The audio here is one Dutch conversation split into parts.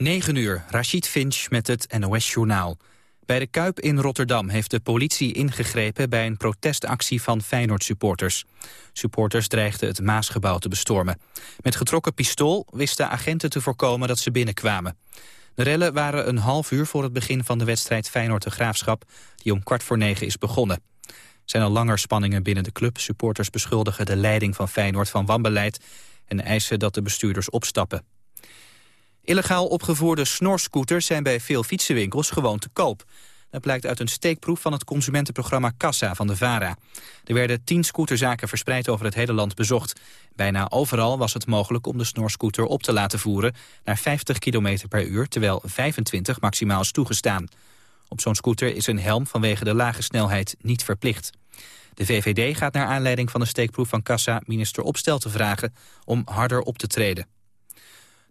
9 uur, Rachid Finch met het NOS-journaal. Bij de Kuip in Rotterdam heeft de politie ingegrepen... bij een protestactie van Feyenoord-supporters. Supporters dreigden het Maasgebouw te bestormen. Met getrokken pistool wisten agenten te voorkomen dat ze binnenkwamen. De rellen waren een half uur voor het begin van de wedstrijd Feyenoord de Graafschap... die om kwart voor negen is begonnen. Er zijn al langer spanningen binnen de club. Supporters beschuldigen de leiding van Feyenoord van wanbeleid... en eisen dat de bestuurders opstappen. Illegaal opgevoerde snorscooters zijn bij veel fietsenwinkels gewoon te koop. Dat blijkt uit een steekproef van het consumentenprogramma Kassa van de VARA. Er werden tien scooterzaken verspreid over het hele land bezocht. Bijna overal was het mogelijk om de snorscooter op te laten voeren... naar 50 km per uur, terwijl 25 maximaal is toegestaan. Op zo'n scooter is een helm vanwege de lage snelheid niet verplicht. De VVD gaat naar aanleiding van de steekproef van Kassa... minister Opstel te vragen om harder op te treden.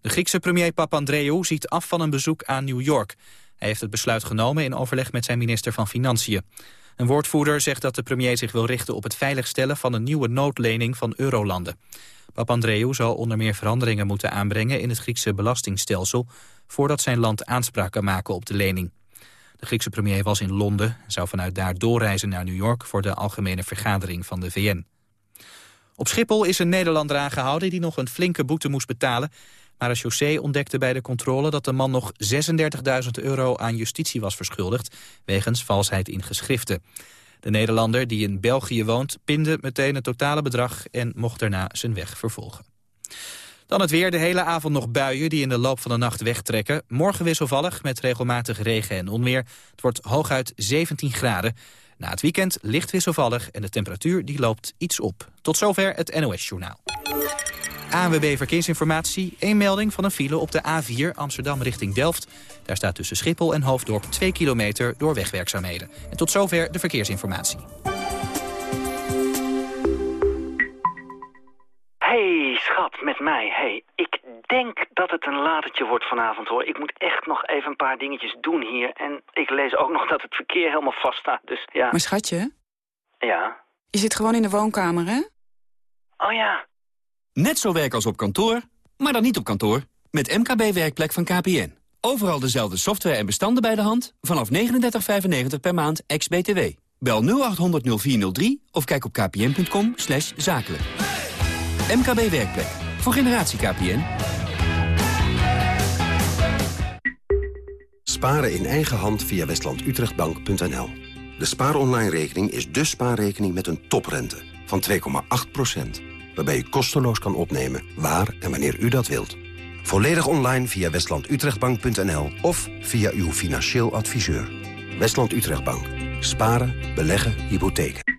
De Griekse premier Papandreou ziet af van een bezoek aan New York. Hij heeft het besluit genomen in overleg met zijn minister van Financiën. Een woordvoerder zegt dat de premier zich wil richten op het veiligstellen van een nieuwe noodlening van eurolanden. Papandreou zal onder meer veranderingen moeten aanbrengen in het Griekse belastingstelsel voordat zijn land aanspraak kan maken op de lening. De Griekse premier was in Londen en zou vanuit daar doorreizen naar New York voor de algemene vergadering van de VN. Op Schiphol is een Nederlander aangehouden die nog een flinke boete moest betalen maar de chaussee ontdekte bij de controle dat de man nog 36.000 euro aan justitie was verschuldigd, wegens valsheid in geschriften. De Nederlander, die in België woont, pinde meteen het totale bedrag en mocht daarna zijn weg vervolgen. Dan het weer, de hele avond nog buien die in de loop van de nacht wegtrekken. Morgen wisselvallig met regelmatig regen en onweer. Het wordt hooguit 17 graden. Na het weekend licht wisselvallig en de temperatuur die loopt iets op. Tot zover het NOS-journaal. ANWB Verkeersinformatie. Een melding van een file op de A4 Amsterdam richting Delft. Daar staat tussen Schiphol en Hoofddorp 2 kilometer door wegwerkzaamheden. En tot zover de verkeersinformatie. Hey, schat, met mij. Hey, ik denk dat het een latertje wordt vanavond, hoor. Ik moet echt nog even een paar dingetjes doen hier. En ik lees ook nog dat het verkeer helemaal vast staat, dus ja. Maar schatje? Ja? Je zit gewoon in de woonkamer, hè? Oh ja. Net zo werk als op kantoor, maar dan niet op kantoor. Met MKB Werkplek van KPN. Overal dezelfde software en bestanden bij de hand. Vanaf 39,95 per maand, ex-BTW. Bel 0800 0403 of kijk op kpn.com zakelijk. MKB Werkplek. Voor generatie KPN. Sparen in eigen hand via westlandutrechtbank.nl. De spaaronline-rekening is de spaarrekening met een toprente van 2,8 waarbij u kosteloos kan opnemen waar en wanneer u dat wilt. Volledig online via westlandutrechtbank.nl of via uw financieel adviseur. Westland Utrechtbank. Sparen, beleggen, hypotheken.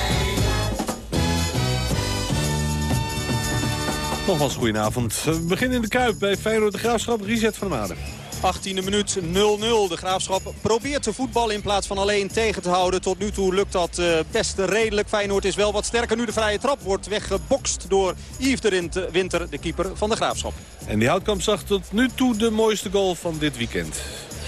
Nogmaals, goedenavond. We beginnen in de Kuip bij Feyenoord de Graafschap. Reset van de Maden. 18e minuut 0-0. De Graafschap probeert te voetballen in plaats van alleen tegen te houden. Tot nu toe lukt dat uh, best redelijk. Feyenoord is wel wat sterker. Nu de vrije trap wordt weggebokst door Yves de Winter, de keeper van de Graafschap. En die Houtkamp zag tot nu toe de mooiste goal van dit weekend.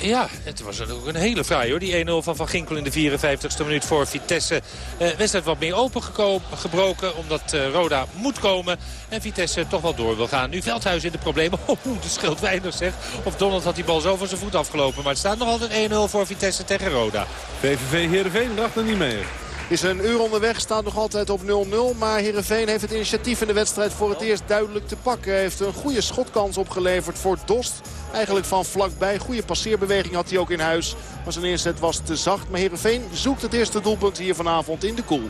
Ja, het was ook een hele fraai hoor. Die 1-0 van Van Ginkel in de 54ste minuut voor Vitesse. Eh, wedstrijd wat meer opengebroken omdat uh, Roda moet komen. En Vitesse toch wel door wil gaan. Nu Veldhuis in de problemen. Oh, dat scheelt weinig zeg. Of Donald had die bal zo van zijn voet afgelopen. Maar het staat nog altijd 1-0 voor Vitesse tegen Roda. VVV Heerenveen dacht er niet meer. Is een uur onderweg, staat nog altijd op 0-0. Maar Heerenveen heeft het initiatief in de wedstrijd voor het eerst duidelijk te pakken. Heeft een goede schotkans opgeleverd voor Dost. Eigenlijk van vlakbij. Goede passeerbeweging had hij ook in huis. Maar zijn inzet was te zacht. Maar Heerenveen zoekt het eerste doelpunt hier vanavond in de koel.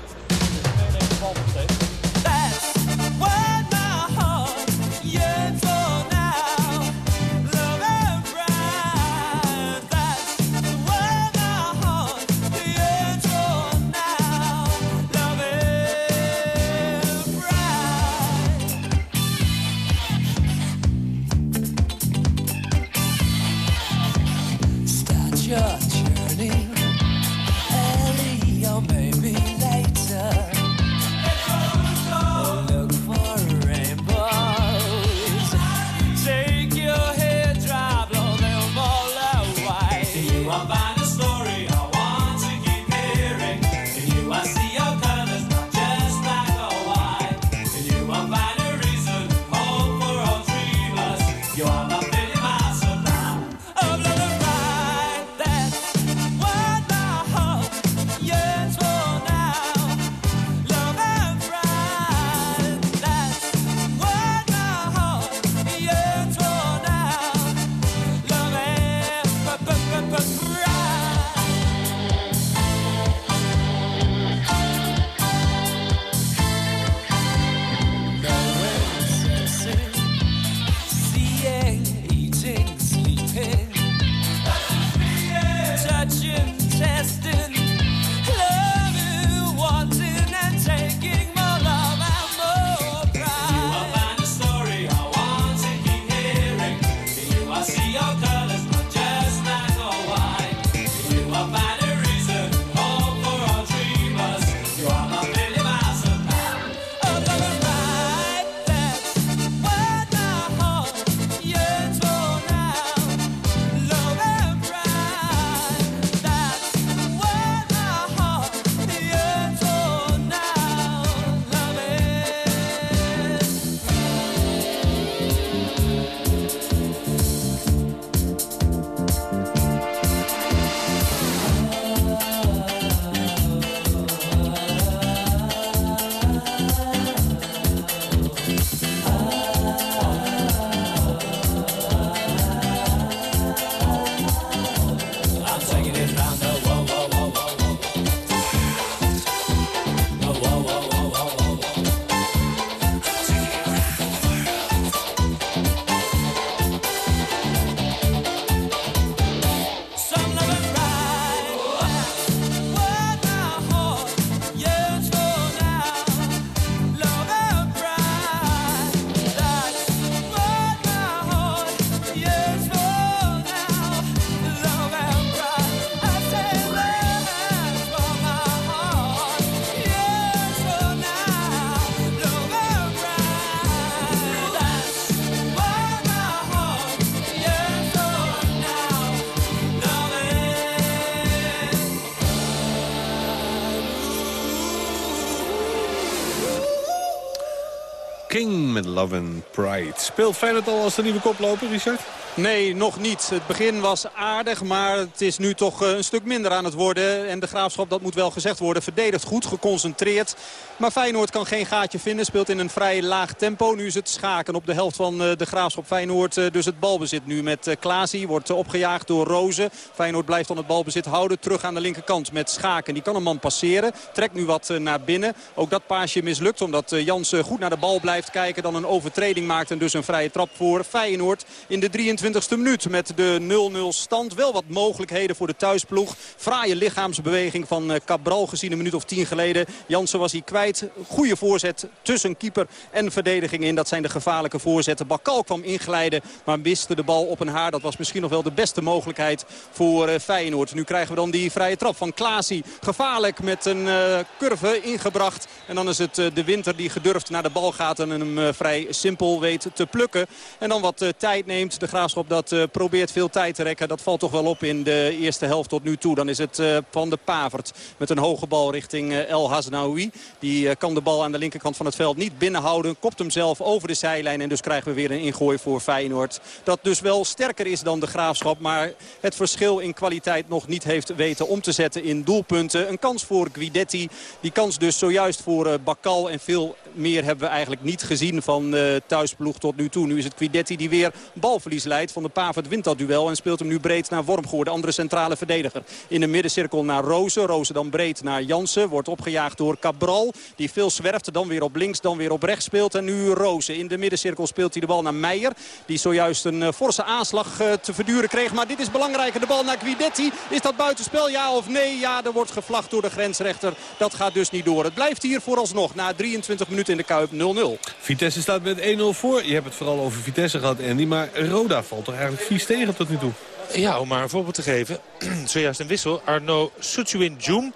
Speelt Feyenoord al als de nieuwe koploper, Richard? Nee, nog niet. Het begin was aardig, maar het is nu toch eh, een stuk minder aan het worden. En de Graafschap, dat moet wel gezegd worden, verdedigt goed, geconcentreerd. Maar Feyenoord kan geen gaatje vinden, speelt in een vrij laag tempo. Nu is het schaken op de helft van eh, de Graafschap Feyenoord. Eh, dus het balbezit nu met Klaasie, wordt opgejaagd door Rozen. Feyenoord blijft dan het balbezit houden, terug aan de linkerkant met schaken. Die kan een man passeren, trekt nu wat naar binnen. Ook dat paasje mislukt, omdat Jansen goed naar de bal blijft kijken. Dan een overtreding maakt en dus een vrije trap voor Feyenoord in de 23 20 minuut met de 0-0 stand. Wel wat mogelijkheden voor de thuisploeg. Fraaie lichaamsbeweging van eh, Cabral gezien een minuut of tien geleden. Jansen was hij kwijt. Goede voorzet tussen keeper en verdediging in. Dat zijn de gevaarlijke voorzetten. Bakal kwam inglijden, maar miste de bal op een haar. Dat was misschien nog wel de beste mogelijkheid voor eh, Feyenoord. Nu krijgen we dan die vrije trap van Klaasie. Gevaarlijk met een uh, curve ingebracht. En dan is het de winter die gedurfd naar de bal gaat en hem vrij simpel weet te plukken. En dan wat tijd neemt. De Graafschap dat uh, probeert veel tijd te rekken. Dat valt toch wel op in de eerste helft tot nu toe. Dan is het uh, Van de Pavert met een hoge bal richting uh, El Haznaoui. Die kan de bal aan de linkerkant van het veld niet binnenhouden. Kopt hem zelf over de zijlijn. En dus krijgen we weer een ingooi voor Feyenoord. Dat dus wel sterker is dan de Graafschap. Maar het verschil in kwaliteit nog niet heeft weten om te zetten in doelpunten. Een kans voor Guidetti. Die kans dus zojuist voor Bakal. En veel meer hebben we eigenlijk niet gezien van thuisploeg tot nu toe. Nu is het Guidetti die weer balverlies leidt. Van de Pavert wint dat duel en speelt hem nu breed naar Wormgoor. De andere centrale verdediger. In de middencirkel naar Rozen. Rozen dan breed naar Jansen. Wordt opgejaagd door Cabral. Die veel zwerft. Dan weer op links, dan weer op rechts speelt. En nu Rozen. In de middencirkel speelt hij de bal naar Meijer. Die zojuist een eh, forse aanslag eh, te verduren kreeg. Maar dit is belangrijker. De bal naar Guidetti. Is dat buitenspel? Ja of nee? Ja, er wordt gevlacht door de grensrechter. Dat gaat dus niet door. Het blijft hier vooralsnog na 23 minuten in de Kuip 0-0. Vitesse staat met 1-0 voor. Je hebt het vooral over Vitesse gehad, Andy. Maar Roda valt toch eigenlijk vies tegen tot nu toe? Ja, om maar een voorbeeld te geven. Zojuist een wissel. Arno Suchuin Joom.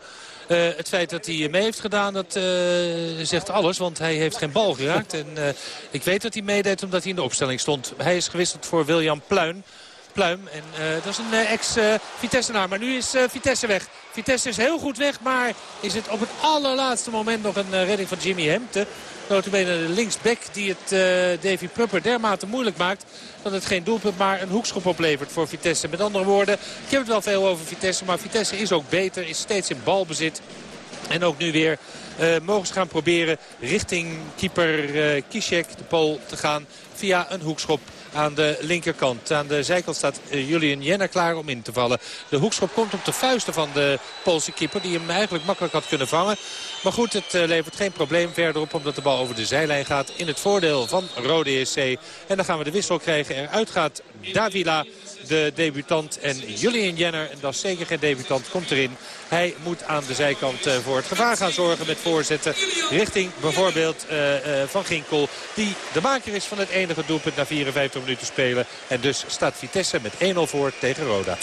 Uh, het feit dat hij mee heeft gedaan, dat uh, zegt alles. Want hij heeft geen bal geraakt. En uh, ik weet dat hij meedeed omdat hij in de opstelling stond. Hij is gewisseld voor William Pluim. Pluim. En dat is een ex-Vitesse-naar. maar nu is Vitesse weg. Vitesse is heel goed weg, maar is het op het allerlaatste moment nog een redding van Jimmy Hemte. Notabene de linksback die het uh, Davy Prupper dermate moeilijk maakt... dat het geen doelpunt, maar een hoekschop oplevert voor Vitesse. Met andere woorden, ik heb het wel veel over Vitesse... maar Vitesse is ook beter, is steeds in balbezit. En ook nu weer uh, mogen ze gaan proberen richting keeper uh, Kishek, de Pool, te gaan via een hoekschop aan de linkerkant. Aan de zijkant staat eh, Julian Jenner klaar om in te vallen. De hoekschop komt op de vuisten van de Poolse keeper. Die hem eigenlijk makkelijk had kunnen vangen. Maar goed, het eh, levert geen probleem verderop. Omdat de bal over de zijlijn gaat in het voordeel van Rode EC. En dan gaan we de wissel krijgen. Eruit gaat Davila de debutant. En Julian Jenner, en dat is zeker geen debutant, komt erin. Hij moet aan de zijkant eh, voor het gevaar gaan zorgen met voorzetten. Richting bijvoorbeeld Van Ginkel. Die de maker is van het enige doelpunt na 54 minuten spelen. En dus staat Vitesse met 1-0 voor tegen Roda.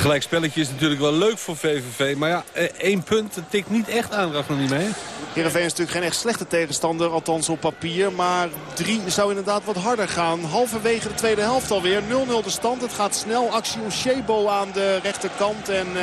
Gelijkspelletje is natuurlijk wel leuk voor VVV. Maar ja, één punt tikt niet echt aan, nog niet mee. Heerenveen is natuurlijk geen echt slechte tegenstander, althans op papier. Maar drie zou inderdaad wat harder gaan. Halverwege de tweede helft alweer. 0-0 de stand. Het gaat snel. Actie Shebo aan de rechterkant. En uh,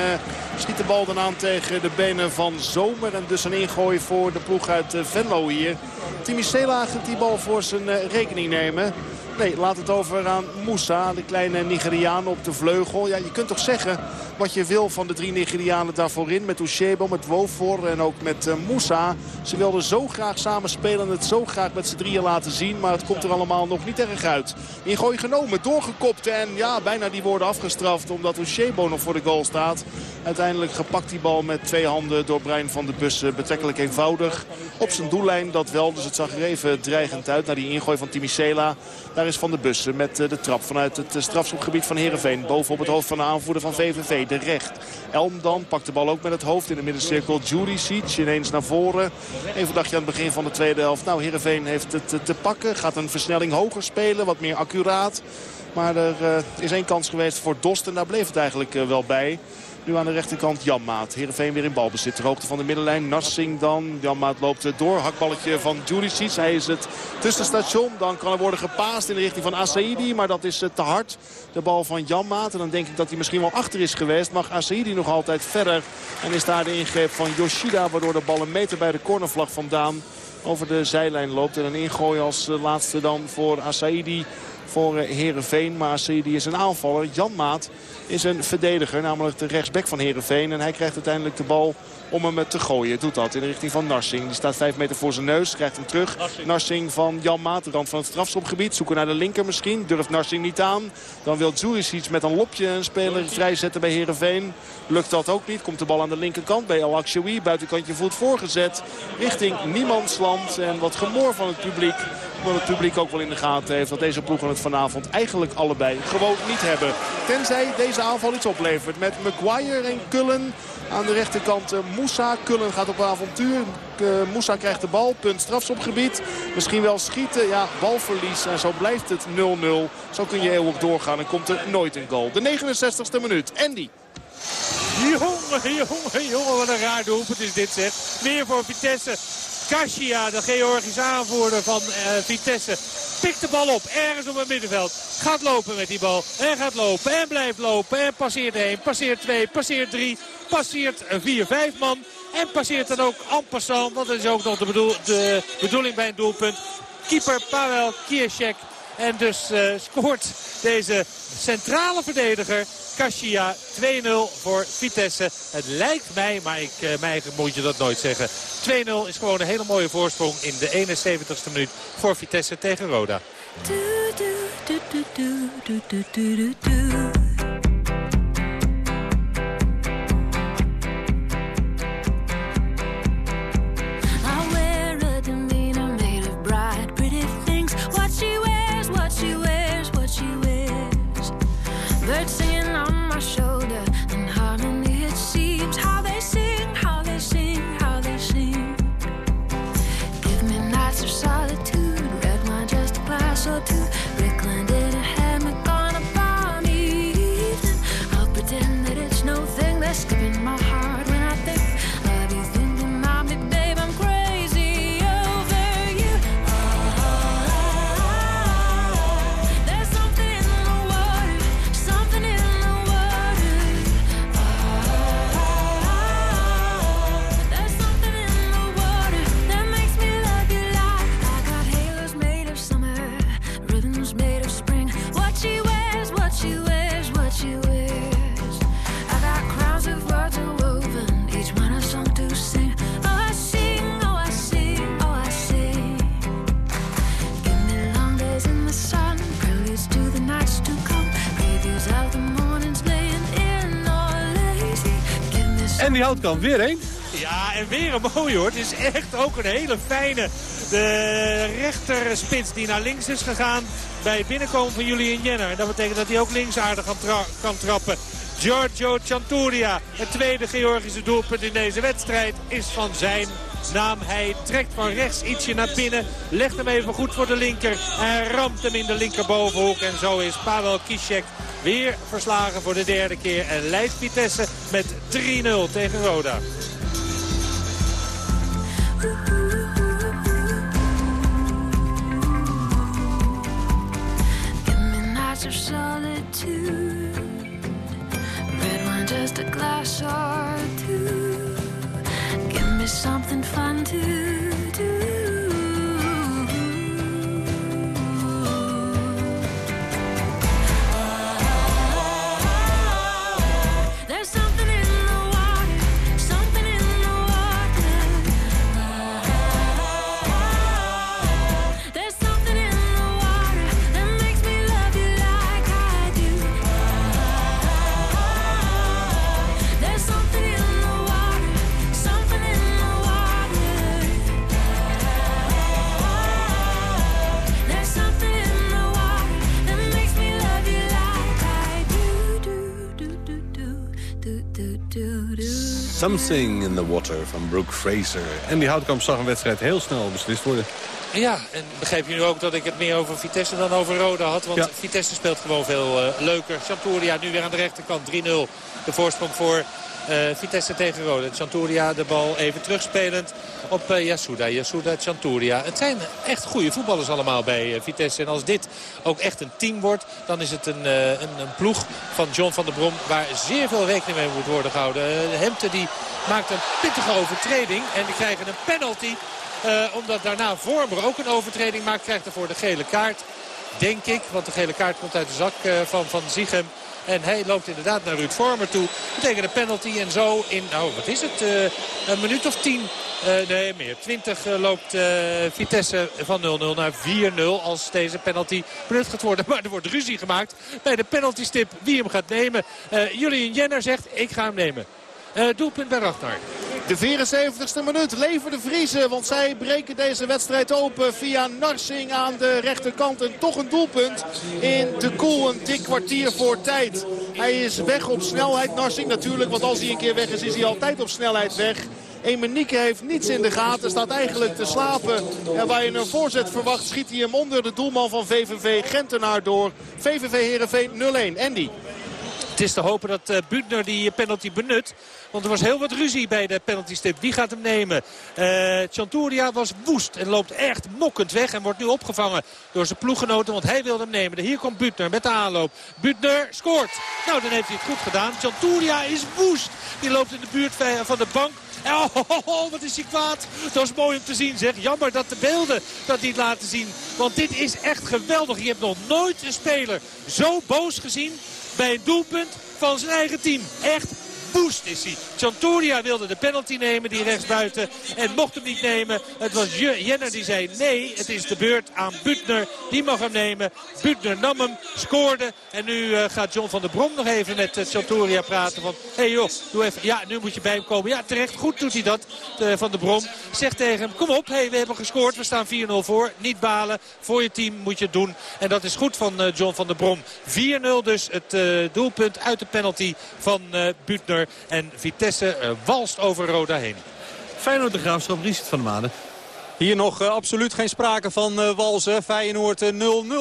schiet de bal dan aan tegen de benen van Zomer. En dus een ingooi voor de ploeg uit uh, Venlo hier. Timmy Sela gaat die bal voor zijn rekening nemen. Nee, laat het over aan Moussa, de kleine Nigeriaan op de vleugel. Ja, je kunt toch zeggen wat je wil van de drie Nigerianen daarvoor in. Met Ushebo, met Wofor en ook met uh, Moussa. Ze wilden zo graag samen spelen en het zo graag met z'n drieën laten zien. Maar het komt er allemaal nog niet erg uit. Ingooi genomen, doorgekopt en ja, bijna die worden afgestraft. Omdat Ushebo nog voor de goal staat. Uiteindelijk gepakt die bal met twee handen door Brian van de Bussen. Betrekkelijk eenvoudig. Op zijn doellijn dat wel, dus het zag er even dreigend uit. Naar die ingooi van Timicela. Daar is Van de Bussen met eh, de trap vanuit het eh, strafschopgebied van Heerenveen. Bovenop het hoofd van de aanvoerder van VVV, de recht. Elm dan pakt de bal ook met het hoofd in de middencirkel. Juricic ineens naar voren. Even dacht je aan het begin van de tweede helft. Nou, Heerenveen heeft het eh, te pakken. Gaat een versnelling hoger spelen, wat meer accuraat. Maar er is één kans geweest voor Dost en daar bleef het eigenlijk wel bij. Nu aan de rechterkant Janmaat. Heerenveen weer in balbezit. Ter hoogte van de middenlijn. Narsing dan. Janmaat loopt door. Hakballetje van Juricic. Hij is het tussenstation. Dan kan er worden gepaast in de richting van Asaidi. Maar dat is eh, te hard. De bal van Janmaat. En dan denk ik dat hij misschien wel achter is geweest. Mag Asaidi nog altijd verder. En is daar de ingreep van Yoshida. Waardoor de bal een meter bij de cornervlag vandaan over de zijlijn loopt. En een ingooi als laatste dan voor Asaidi voor Herenveen. Maar Asaidi is een aanvaller. Jan Maat is een verdediger, namelijk de rechtsback van Herenveen. En hij krijgt uiteindelijk de bal om hem te gooien. Doet dat in de richting van Narsing. Die staat 5 meter voor zijn neus. Krijgt hem terug. Narsing, van Jan Maat. De rand van het strafschopgebied. Zoeken naar de linker misschien. Durft Narsing niet aan. Dan wil iets met een lopje een speler vrijzetten bij Herenveen. Lukt dat ook niet. Komt de bal aan de linkerkant bij Al. Buitenkantje voet voorgezet. Richting Niemandsland. En wat gemoor van het publiek. Omdat het publiek ook wel in de gaten heeft. Dat deze ploegen het vanavond eigenlijk allebei gewoon niet hebben. Tenzij deze aanval iets oplevert. Met Maguire en Kullen aan de rechterkant uh, Moussa. Kullen gaat op avontuur. Uh, Moussa krijgt de bal. Punt strafschopgebied. Misschien wel schieten. Ja, balverlies. En zo blijft het 0-0. Zo kun je eeuwig doorgaan. En komt er nooit een goal. De 69ste minuut. Andy. Jongen, jongen, jongen, wat een raar doelpunt is dit zeg. Weer voor Vitesse. Kashia, de Georgische aanvoerder van uh, Vitesse, pikt de bal op ergens op het middenveld. Gaat lopen met die bal en gaat lopen en blijft lopen en passeert 1, passeert 2, passeert 3, passeert 4, 5 man. En passeert dan ook passant, want dat is ook nog de bedoeling bij een doelpunt. Keeper Pavel Kierschek. En dus uh, scoort deze centrale verdediger Kashia 2-0 voor Vitesse. Het lijkt mij, maar ik, uh, mij moet je dat nooit zeggen. 2-0 is gewoon een hele mooie voorsprong in de 71ste minuut voor Vitesse tegen Roda. Houtkamp, weer één. Ja, en weer een mooie hoor. Het is echt ook een hele fijne. De rechterspits die naar links is gegaan bij binnenkomen van Julian Jenner. En dat betekent dat hij ook links aardig kan, kan trappen. Giorgio Chanturia, het tweede Georgische doelpunt in deze wedstrijd, is van zijn naam. Hij trekt van rechts ietsje naar binnen. Legt hem even goed voor de linker. En ramt hem in de linkerbovenhoek. En zo is Pavel Kishek weer verslagen voor de derde keer. En leidt Vitesse met 3-0 tegen Roda. of solitude Red wine, just a glass or Me something fun to Something in the Water van Brooke Fraser. En die Houtkamp zag een wedstrijd heel snel beslist worden. Ja, en begreep je nu ook dat ik het meer over Vitesse dan over Roda had? Want Vitesse speelt gewoon veel uh, leuker. Chanturia nu weer aan de rechterkant 3-0. De voorsprong voor Vitesse tegen Roda. Chanturia de bal even terugspelend op uh, Yasuda. Yasuda, Chanturia. Het zijn echt goede voetballers allemaal bij Vitesse. En als dit ook echt een team wordt, dan is het een, een, een, ploeg van John van der Brom... waar zeer veel rekening mee moet worden gehouden. Hemte die maakt een pittige overtreding en die krijgen een penalty omdat daarna Vormer ook een overtreding maakt. Krijgt ervoor de gele kaart. Denk ik, want de gele kaart komt uit de zak van Van Ziegem. En hij loopt inderdaad naar Ruud Vormer toe. Betekent een penalty en zo in, nou wat is het, een minuut of tien uh, nee, meer. 20 uh, loopt Vitesse van 0-0 naar 4-0 als deze penalty benut gaat worden. Maar er wordt ruzie gemaakt bij de penaltystip wie hem gaat nemen. Julian Jenner zegt ik ga hem nemen. Doelpunt bij. De 74ste minuut leverde Vriezen. Want zij breken deze wedstrijd open via Narsing aan de rechterkant. En toch een doelpunt in de koel. Een dik kwartier voor tijd. Hij is weg op snelheid. Narsing natuurlijk. Want als hij een keer weg is, is hij altijd op snelheid weg. Emenieke heeft niets in de gaten. Staat eigenlijk te slapen. En waar je een voorzet verwacht schiet hij hem onder de doelman van VVV Gentenaar door. VVV Heerenveen 0-1. Andy. Het is te hopen dat uh, Butner die penalty benut. Want er was heel wat ruzie bij de penaltystip. Wie gaat hem nemen? Uh, Chanturia was woest en loopt echt mokkend weg. En wordt nu opgevangen door zijn ploeggenoten. Want hij wilde hem nemen. Hier komt Butner met de aanloop. Butner scoort. Nou, dan heeft hij het goed gedaan. Chanturia is woest. Die loopt in de buurt van de bank. Oh, wat is hij kwaad. Dat is mooi om te zien zeg. Jammer dat de beelden dat niet laten zien. Want dit is echt geweldig. Je hebt nog nooit een speler zo boos gezien bij een doelpunt van zijn eigen team. Echt boost is hij. Chanturia wilde de penalty nemen, die rechtsbuiten. En mocht hem niet nemen. Het was Jenner die zei nee, het is de beurt aan Butner. Die mag hem nemen. Butner nam hem, scoorde. En nu uh, gaat John van der Brom nog even met uh, Chanturia praten. Van, hé hey joh, doe even. Ja, nu moet je bij hem komen. Ja, terecht. Goed doet hij dat, uh, Van der Brom. Zegt tegen hem, kom op. Hey, we hebben gescoord. We staan 4-0 voor. Niet balen. Voor je team moet je het doen. En dat is goed van John van der Brom. 4-0 dus het doelpunt uit de penalty van Butner. En Vitesse uh, walst over Roda heen. Feyenoord de Graafschap, Richard van de Maden. Hier nog uh, absoluut geen sprake van uh, walsen. Feyenoord 0-0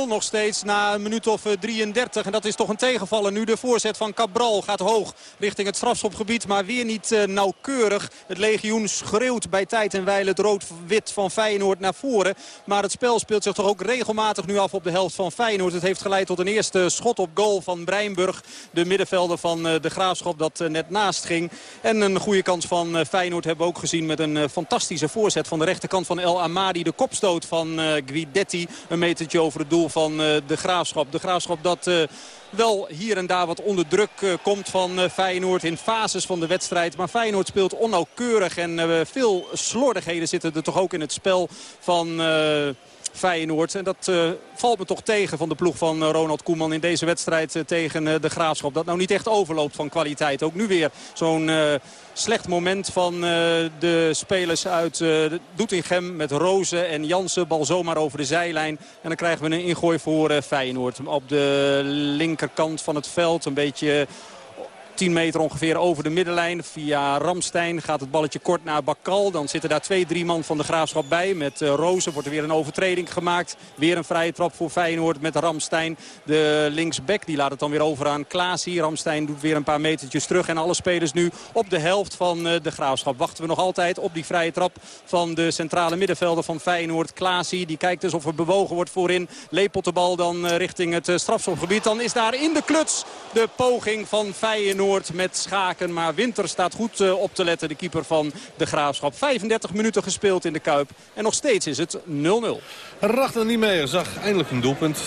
nog steeds na een minuut of 33. En dat is toch een tegenvaller. Nu de voorzet van Cabral gaat hoog richting het strafschopgebied. Maar weer niet nauwkeurig. Het legioen schreeuwt bij tijd en wijle het rood-wit van Feyenoord naar voren. Maar het spel speelt zich toch ook regelmatig nu af op de helft van Feyenoord. Het heeft geleid tot een eerste schot op goal van Breinburg. De middenvelder van de Graafschap dat net naast ging. En een goede kans van Feyenoord hebben we ook gezien met een fantastische voorzet van de rechterkant van El Amadi. De kopstoot van uh, Guidetti. Een metertje over het doel van uh, de Graafschap. De Graafschap dat... Uh, wel hier en daar wat onder druk komt van Feyenoord in fases van de wedstrijd. Maar Feyenoord speelt onnauwkeurig en veel slordigheden zitten er toch ook in het spel van... Feyenoord. En dat uh, valt me toch tegen van de ploeg van uh, Ronald Koeman in deze wedstrijd uh, tegen de Graafschap. Dat nou niet echt overloopt van kwaliteit. Ook nu weer zo'n slecht moment van de spelers uit Doetinchem met Rozen en Jansen. Bal zomaar over de zijlijn. En dan krijgen we een ingooi voor Feyenoord. Op de linkerkant van het veld een beetje 10 meter ongeveer over de middenlijn. Via Ramstein gaat het balletje kort naar Bakal. Dan zitten daar twee, drie man van de Graafschap bij. Met uh, Rozen wordt er weer een overtreding gemaakt. Weer een vrije trap voor Feyenoord met Ramstein. De linksback die laat het dan weer over aan Klaasie. Ramstein doet weer een paar metertjes terug. En alle spelers nu op de helft van uh, de Graafschap. Wachten we nog altijd op die vrije trap van de centrale middenvelder van Feyenoord. Klaasie die kijkt dus of er bewogen wordt voorin. Lepelt de bal dan uh, richting het strafschopgebied. Dan is daar in de kluts de poging van Feyenoord met Schaken. Maar Winter staat goed uh, op te letten, de keeper van de Graafschap. 35 minuten gespeeld in de Kuip. En nog steeds is het 0-0. Rachter niet meer, zag eindelijk een doelpunt.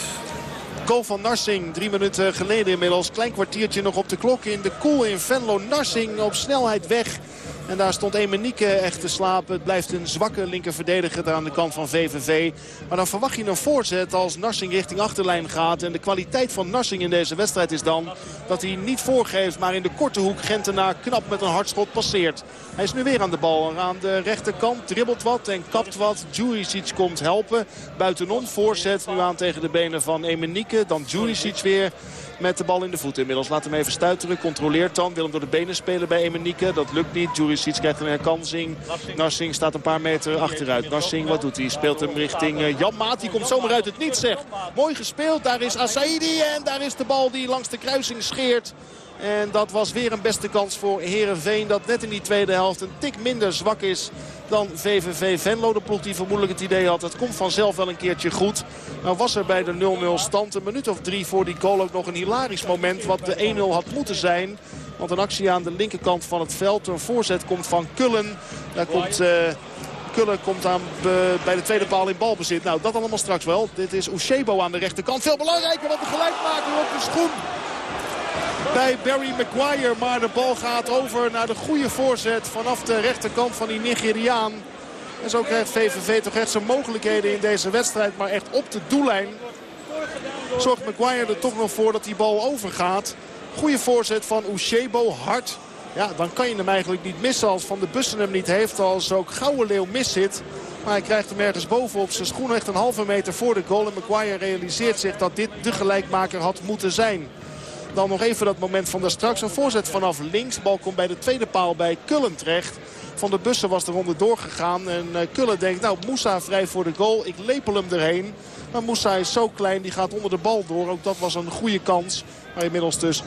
Goal van Narsing, drie minuten geleden inmiddels. Klein kwartiertje nog op de klok in de koel in Venlo. Narsing op snelheid weg. En daar stond Emenieke echt te slapen. Het blijft een zwakke linkerverdediger aan de kant van VVV. Maar dan verwacht je een voorzet als Narsing richting achterlijn gaat. En de kwaliteit van Narsing in deze wedstrijd is dan dat hij niet voorgeeft. Maar in de korte hoek Gentenaar knap met een hardschot passeert. Hij is nu weer aan de bal. Aan de rechterkant dribbelt wat en kapt wat. Juricic komt helpen. Buitenom voorzet nu aan tegen de benen van Emenieke. Dan Juricic weer met de bal in de voet inmiddels. Laat hem even stuiteren. Controleert dan. Wil hem door de benen spelen bij Emenieke. Dat lukt niet. Juricic krijgt een herkansing. Narsing staat een paar meter achteruit. Narsing, wat doet hij? Speelt hem richting uh, Jan Maat. Die komt zomaar uit het niets, zeg. Mooi gespeeld. Daar is Asaidi. En daar is de bal die langs de kruising scheert. En dat was weer een beste kans voor Herenveen. Dat net in die tweede helft een tik minder zwak is dan VVV Venlo. De ploeg die vermoedelijk het idee had. Het komt vanzelf wel een keertje goed. Nou was er bij de 0-0 stand een minuut of drie voor die goal ook nog een hilarisch moment. Wat de 1-0 had moeten zijn. Want een actie aan de linkerkant van het veld. Een voorzet komt van Kullen. Daar komt... Kullen komt aan bij de tweede paal in balbezit. Nou, dat allemaal straks wel. Dit is Ushebo aan de rechterkant. Veel belangrijker, want de gelijkmaker op de schoen bij Barry Maguire. Maar de bal gaat over naar de goede voorzet vanaf de rechterkant van die Nigeriaan. En zo krijgt VVV toch echt zijn mogelijkheden in deze wedstrijd. Maar echt op de doellijn zorgt Maguire er toch nog voor dat die bal overgaat. Goede voorzet van Ushebo, hard. Ja, dan kan je hem eigenlijk niet missen als Van de Bussen hem niet heeft. Als ook Gouden Leeuw mis zit. Maar hij krijgt hem ergens bovenop zijn schoen. Echt een halve meter voor de goal. En Maguire realiseert zich dat dit de gelijkmaker had moeten zijn. Dan nog even dat moment van daar straks. Een voorzet vanaf links. Bal komt bij de tweede paal bij Kullen terecht. Van de bussen was de ronde doorgegaan. En eh, Kullen denkt, nou Moussa vrij voor de goal. Ik lepel hem erheen. Maar Moussa is zo klein, die gaat onder de bal door. Ook dat was een goede kans. Maar inmiddels dus 0-1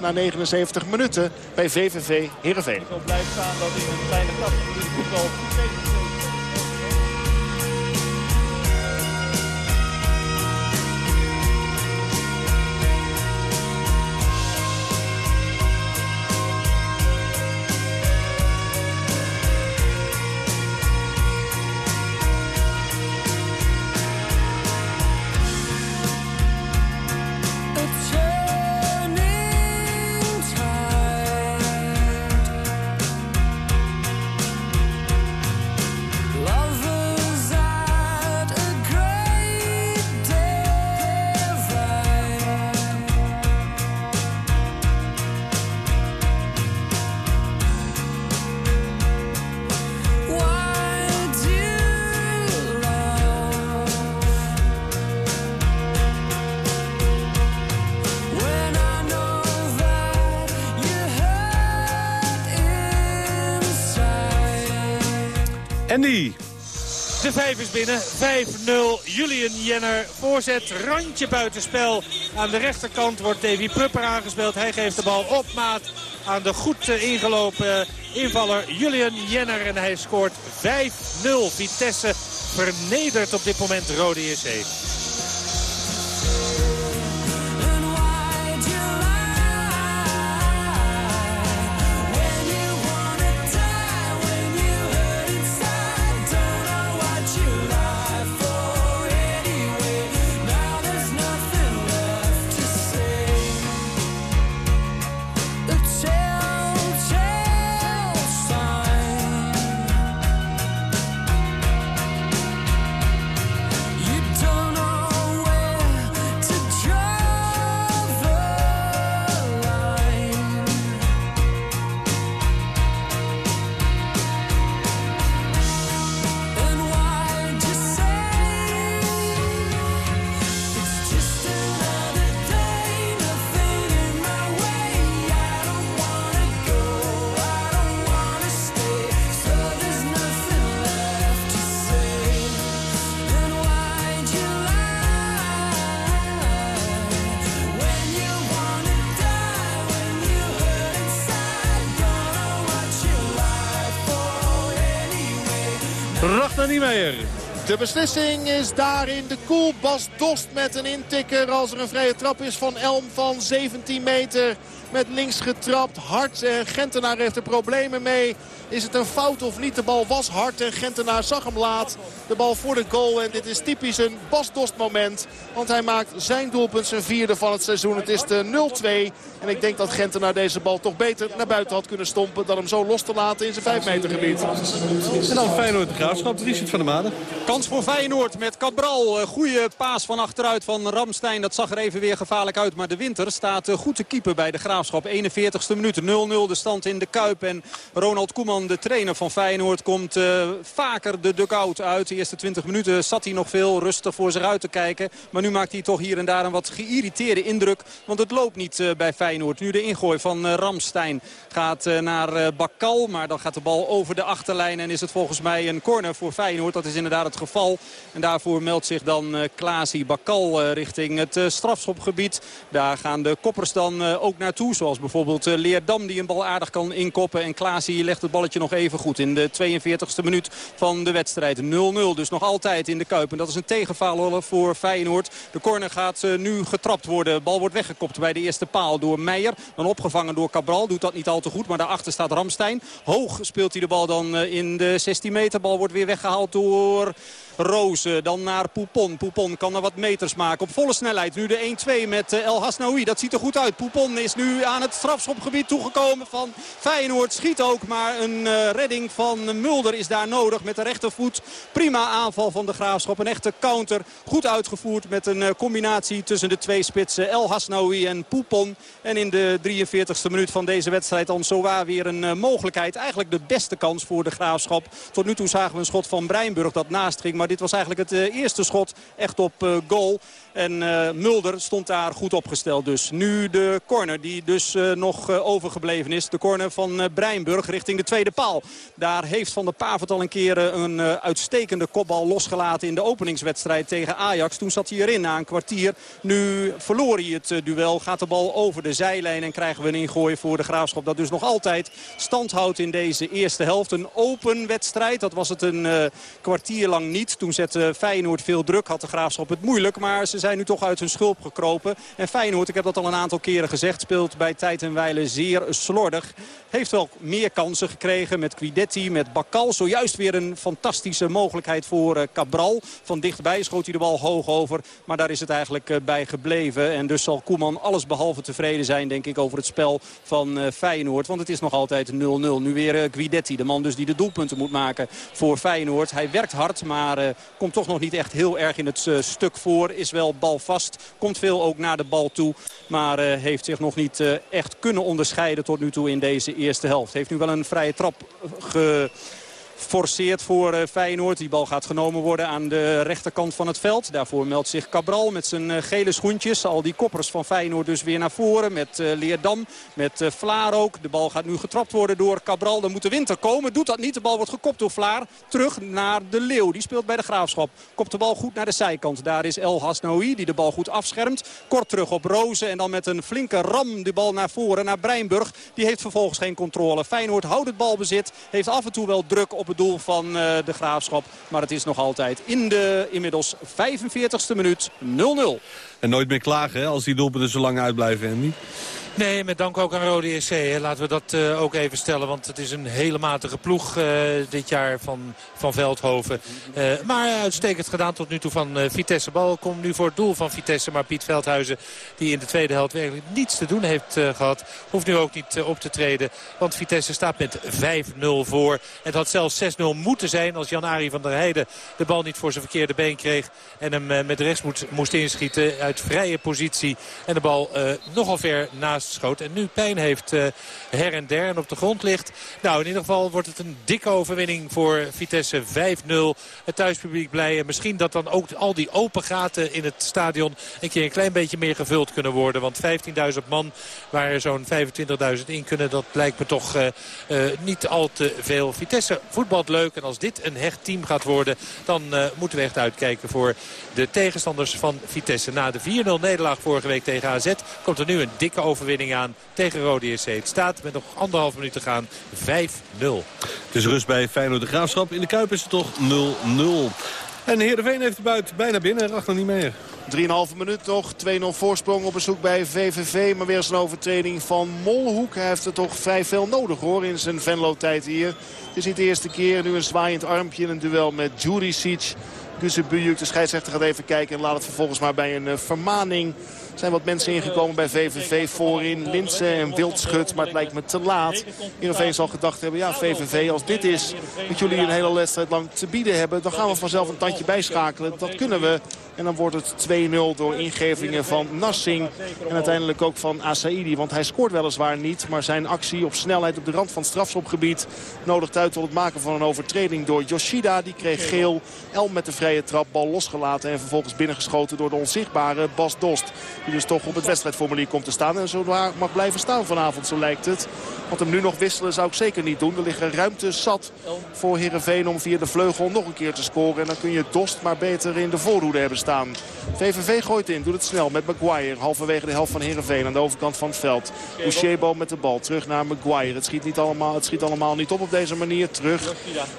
na 79 minuten bij VVV Heerenveen. Zo blijft staan dat in een kleine klap binnen. 5-0. Julian Jenner. Voorzet. Randje buitenspel. Aan de rechterkant wordt Davy Prupper aangespeeld. Hij geeft de bal op maat aan de goed eh, ingelopen invaller Julian Jenner. En hij scoort 5-0. Vitesse vernedert op dit moment Rode JC. De beslissing is daar in de koel. Bas Dost met een intikker als er een vrije trap is van Elm van 17 meter. Met links getrapt. Hard en Gentenaar heeft er problemen mee. Is het een fout of niet? De bal was hard en Gentenaar zag hem laat. De bal voor de goal en dit is typisch een Bas Dost moment. Want hij maakt zijn doelpunt zijn vierde van het seizoen. Het is de 0-2. En ik denk dat Gentenaar deze bal toch beter naar buiten had kunnen stompen... dan hem zo los te laten in zijn 5 meter gebied. En dan Feyenoord de Graafschap. Richard van der Maden. Kans voor Feyenoord met Cabral. Goede paas van achteruit van Ramstein. Dat zag er even weer gevaarlijk uit. Maar de winter staat eh, goed te keeper bij de Graafschap. 41ste minuut 0-0 de stand in de Kuip. En Ronald Koeman, de trainer van Feyenoord, komt uh, vaker de dugout uit. De eerste 20 minuten zat hij nog veel rustig voor zich uit te kijken. Maar nu maakt hij toch hier en daar een wat geïrriteerde indruk. Want het loopt niet uh, bij Feyenoord. Feyenoord. Nu de ingooi van uh, Ramstein gaat uh, naar uh, Bakal. Maar dan gaat de bal over de achterlijn. En is het volgens mij een corner voor Feyenoord. Dat is inderdaad het geval. En daarvoor meldt zich dan Klaasie Bakal richting het strafschopgebied. Daar gaan de koppers dan ook naartoe. Zoals bijvoorbeeld Leerdam die een bal aardig kan inkoppen. En Klaasie legt het balletje nog even goed in de 42e minuut van de wedstrijd. 0-0 dus nog altijd in de Kuip. En dat is een tegenvaller voor Feyenoord. De corner gaat nu getrapt worden. De bal wordt weggekopt bij de eerste paal door Meijer. Dan opgevangen door Cabral. Doet dat niet al te goed. Maar daarachter staat Ramstein. Hoog speelt hij de bal dan in de 16 meter. Bal wordt weer weggehaald door Rozen. Dan naar Poupon. Poupon kan er wat meters maken op volle snelheid. Nu de 1-2 met eh, El Hasnaoui. Dat ziet er goed uit. Poupon is nu aan het strafschopgebied toegekomen van Feyenoord. Schiet ook, maar een uh, redding van Mulder is daar nodig met de rechtervoet. Prima aanval van de Graafschap. Een echte counter. Goed uitgevoerd met een uh, combinatie tussen de twee spitsen. El Hasnaoui en Poupon. En in de 43ste minuut van deze wedstrijd zowaar weer een mogelijkheid. Eigenlijk de beste kans voor de Graafschap. Tot nu toe zagen we een schot van Breinburg dat naast ging. Maar dit was eigenlijk het eh, eerste schot echt op eh, goal. En uh, Mulder stond daar goed opgesteld dus. Nu de corner die dus uh, nog uh, overgebleven is. De corner van Breinburg richting de tweede paal. Daar heeft Van der Pavert al een keer een uitstekende kopbal losgelaten in de openingswedstrijd tegen Ajax. Toen zat hij erin na een kwartier. Nu verloor hij het duel. Gaat de bal over de zijlijn en krijgen we een ingooi voor de Graafschap. Dat dus nog altijd stand houdt in deze eerste helft. Een open wedstrijd. Dat was het een kwartier lang niet. Toen zette Feyenoord veel druk. Had de Graafschap het moeilijk. Maar ze zijn nu toch uit hun schulp gekropen. En Feyenoord, ik heb dat al een aantal keren gezegd, speelt bij tijd en wijle zeer slordig. Heeft wel meer kansen gekregen met Quidetti, met Bakal. Zojuist weer een fantastische mogelijkheid voor uh, Cabral. Van dichtbij schoot hij de bal hoog over. Maar daar is het eigenlijk uh, bij gebleven. En dus zal Koeman alles behalve tevreden zijn, denk ik, over het spel van uh, Feyenoord. Want het is nog altijd 0-0. Nu weer Guidetti, de man dus die de doelpunten moet maken voor Feyenoord. Hij werkt hard, maar komt toch nog niet echt heel erg in het stuk voor. Is wel bal vast. Komt veel ook naar de bal toe. Maar uh, heeft zich nog niet uh, echt kunnen onderscheiden tot nu toe in deze eerste helft. Heeft nu wel een vrije trap ge forceert voor uh, Feyenoord. Die bal gaat genomen worden aan de rechterkant van het veld. Daarvoor meldt zich Cabral met zijn uh, gele schoentjes. Al die koppers van Feyenoord dus weer naar voren. Met uh, Leerdam, met Vlaar ook. De bal gaat nu getrapt worden door Cabral. Dan moet de winter komen. Doet dat niet. De bal wordt gekopt door Vlaar. Terug naar de Leeuw. Die speelt bij de Graafschap. Kopt de bal goed naar de zijkant. Daar is El Hasnaoui die de bal goed afschermt. Kort terug op Rozen. En dan met een flinke ram de bal naar voren naar Breinburg. Die heeft vervolgens geen controle. Feyenoord houdt het balbezit. Heeft af en toe wel druk op doel van uh, de Graafschap. Maar het is nog altijd in de inmiddels 45ste minuut 0-0. En nooit meer klagen hè, als die doelpunten zo lang uitblijven, Andy. Nee, met dank ook aan Rode SC. Laten we dat uh, ook even stellen. Want het is een hele matige ploeg uh, dit jaar van, van Veldhoven. Uh, maar uitstekend gedaan tot nu toe van Vitesse. Bal komt nu voor het doel van Vitesse. Maar Piet Veldhuizen, die in de tweede helft werkelijk niets te doen heeft gehad... hoeft nu ook niet op te treden. Want Vitesse staat met 5-0 voor. Het had zelfs 6-0 moeten zijn als Jan-Arie van der Heijden... de bal niet voor zijn verkeerde been kreeg. En hem met rechts moest, moest inschieten uit vrije positie. En de bal nogal ver naast schoot. En nu pijn heeft uh, her en der en op de grond ligt. Nou, in ieder geval wordt het een dikke overwinning voor Vitesse 5-0. Het thuispubliek blij. En misschien dat dan ook al die open gaten in het stadion een keer een klein beetje meer gevuld kunnen worden. Want 15.000 man waar er zo'n 25.000 in kunnen, dat lijkt me toch uh, uh, niet al te veel. Vitesse voetbalt leuk. En als dit een hecht team gaat worden, dan moeten we echt uitkijken voor de tegenstanders van Vitesse. Na de 4-0 nederlaag vorige week tegen AZ komt er nu een dikke overwinning aan tegen Rode SC. Het staat met nog anderhalf minuut te gaan 5-0. Het is rust bij Feyenoord de Graafschap. In de Kuip is het toch 0-0. En Heerenveen heeft de buit bijna binnen. Racht nog niet meer. 3,5 minuut nog. 2-0 voorsprong op bezoek bij VVV. Maar weer eens een overtreding van Molhoek. Hij heeft er toch vrij veel nodig hoor in zijn Venlo-tijd hier. Het is niet de eerste keer. Nu een zwaaiend armpje in een duel met Juricic. Bujuk, de scheidsrechter, gaat even kijken en laat het vervolgens maar bij een uh, vermaning er zijn wat mensen ingekomen bij VVV voorin. Linsen en Wildschut, maar het lijkt me te laat. Heerenveen zal gedacht hebben, ja VVV, als dit is wat jullie een hele wedstrijd lang te bieden hebben... dan gaan we vanzelf een tandje bijschakelen. Dat kunnen we. En dan wordt het 2-0 door ingevingen van Nassing. En uiteindelijk ook van Asaidi. Want hij scoort weliswaar niet. Maar zijn actie op snelheid op de rand van het strafschopgebied... nodigt uit tot het maken van een overtreding door Yoshida. Die kreeg geel. El met de vrije trap. Bal losgelaten en vervolgens binnengeschoten door de onzichtbare Bas Dost. Die dus toch op het wedstrijdformulier komt te staan. En zo mag blijven staan vanavond, zo lijkt het. Want hem nu nog wisselen zou ik zeker niet doen. Er liggen ruimte zat voor Heerenveen om via de vleugel nog een keer te scoren. En dan kun je Dost maar beter in de voorhoede hebben staan. VVV gooit in, doet het snel met Maguire. Halverwege de helft van Heerenveen aan de overkant van het veld. Ushebo met de bal terug naar Maguire. Het schiet, niet allemaal, het schiet allemaal niet op op deze manier. Terug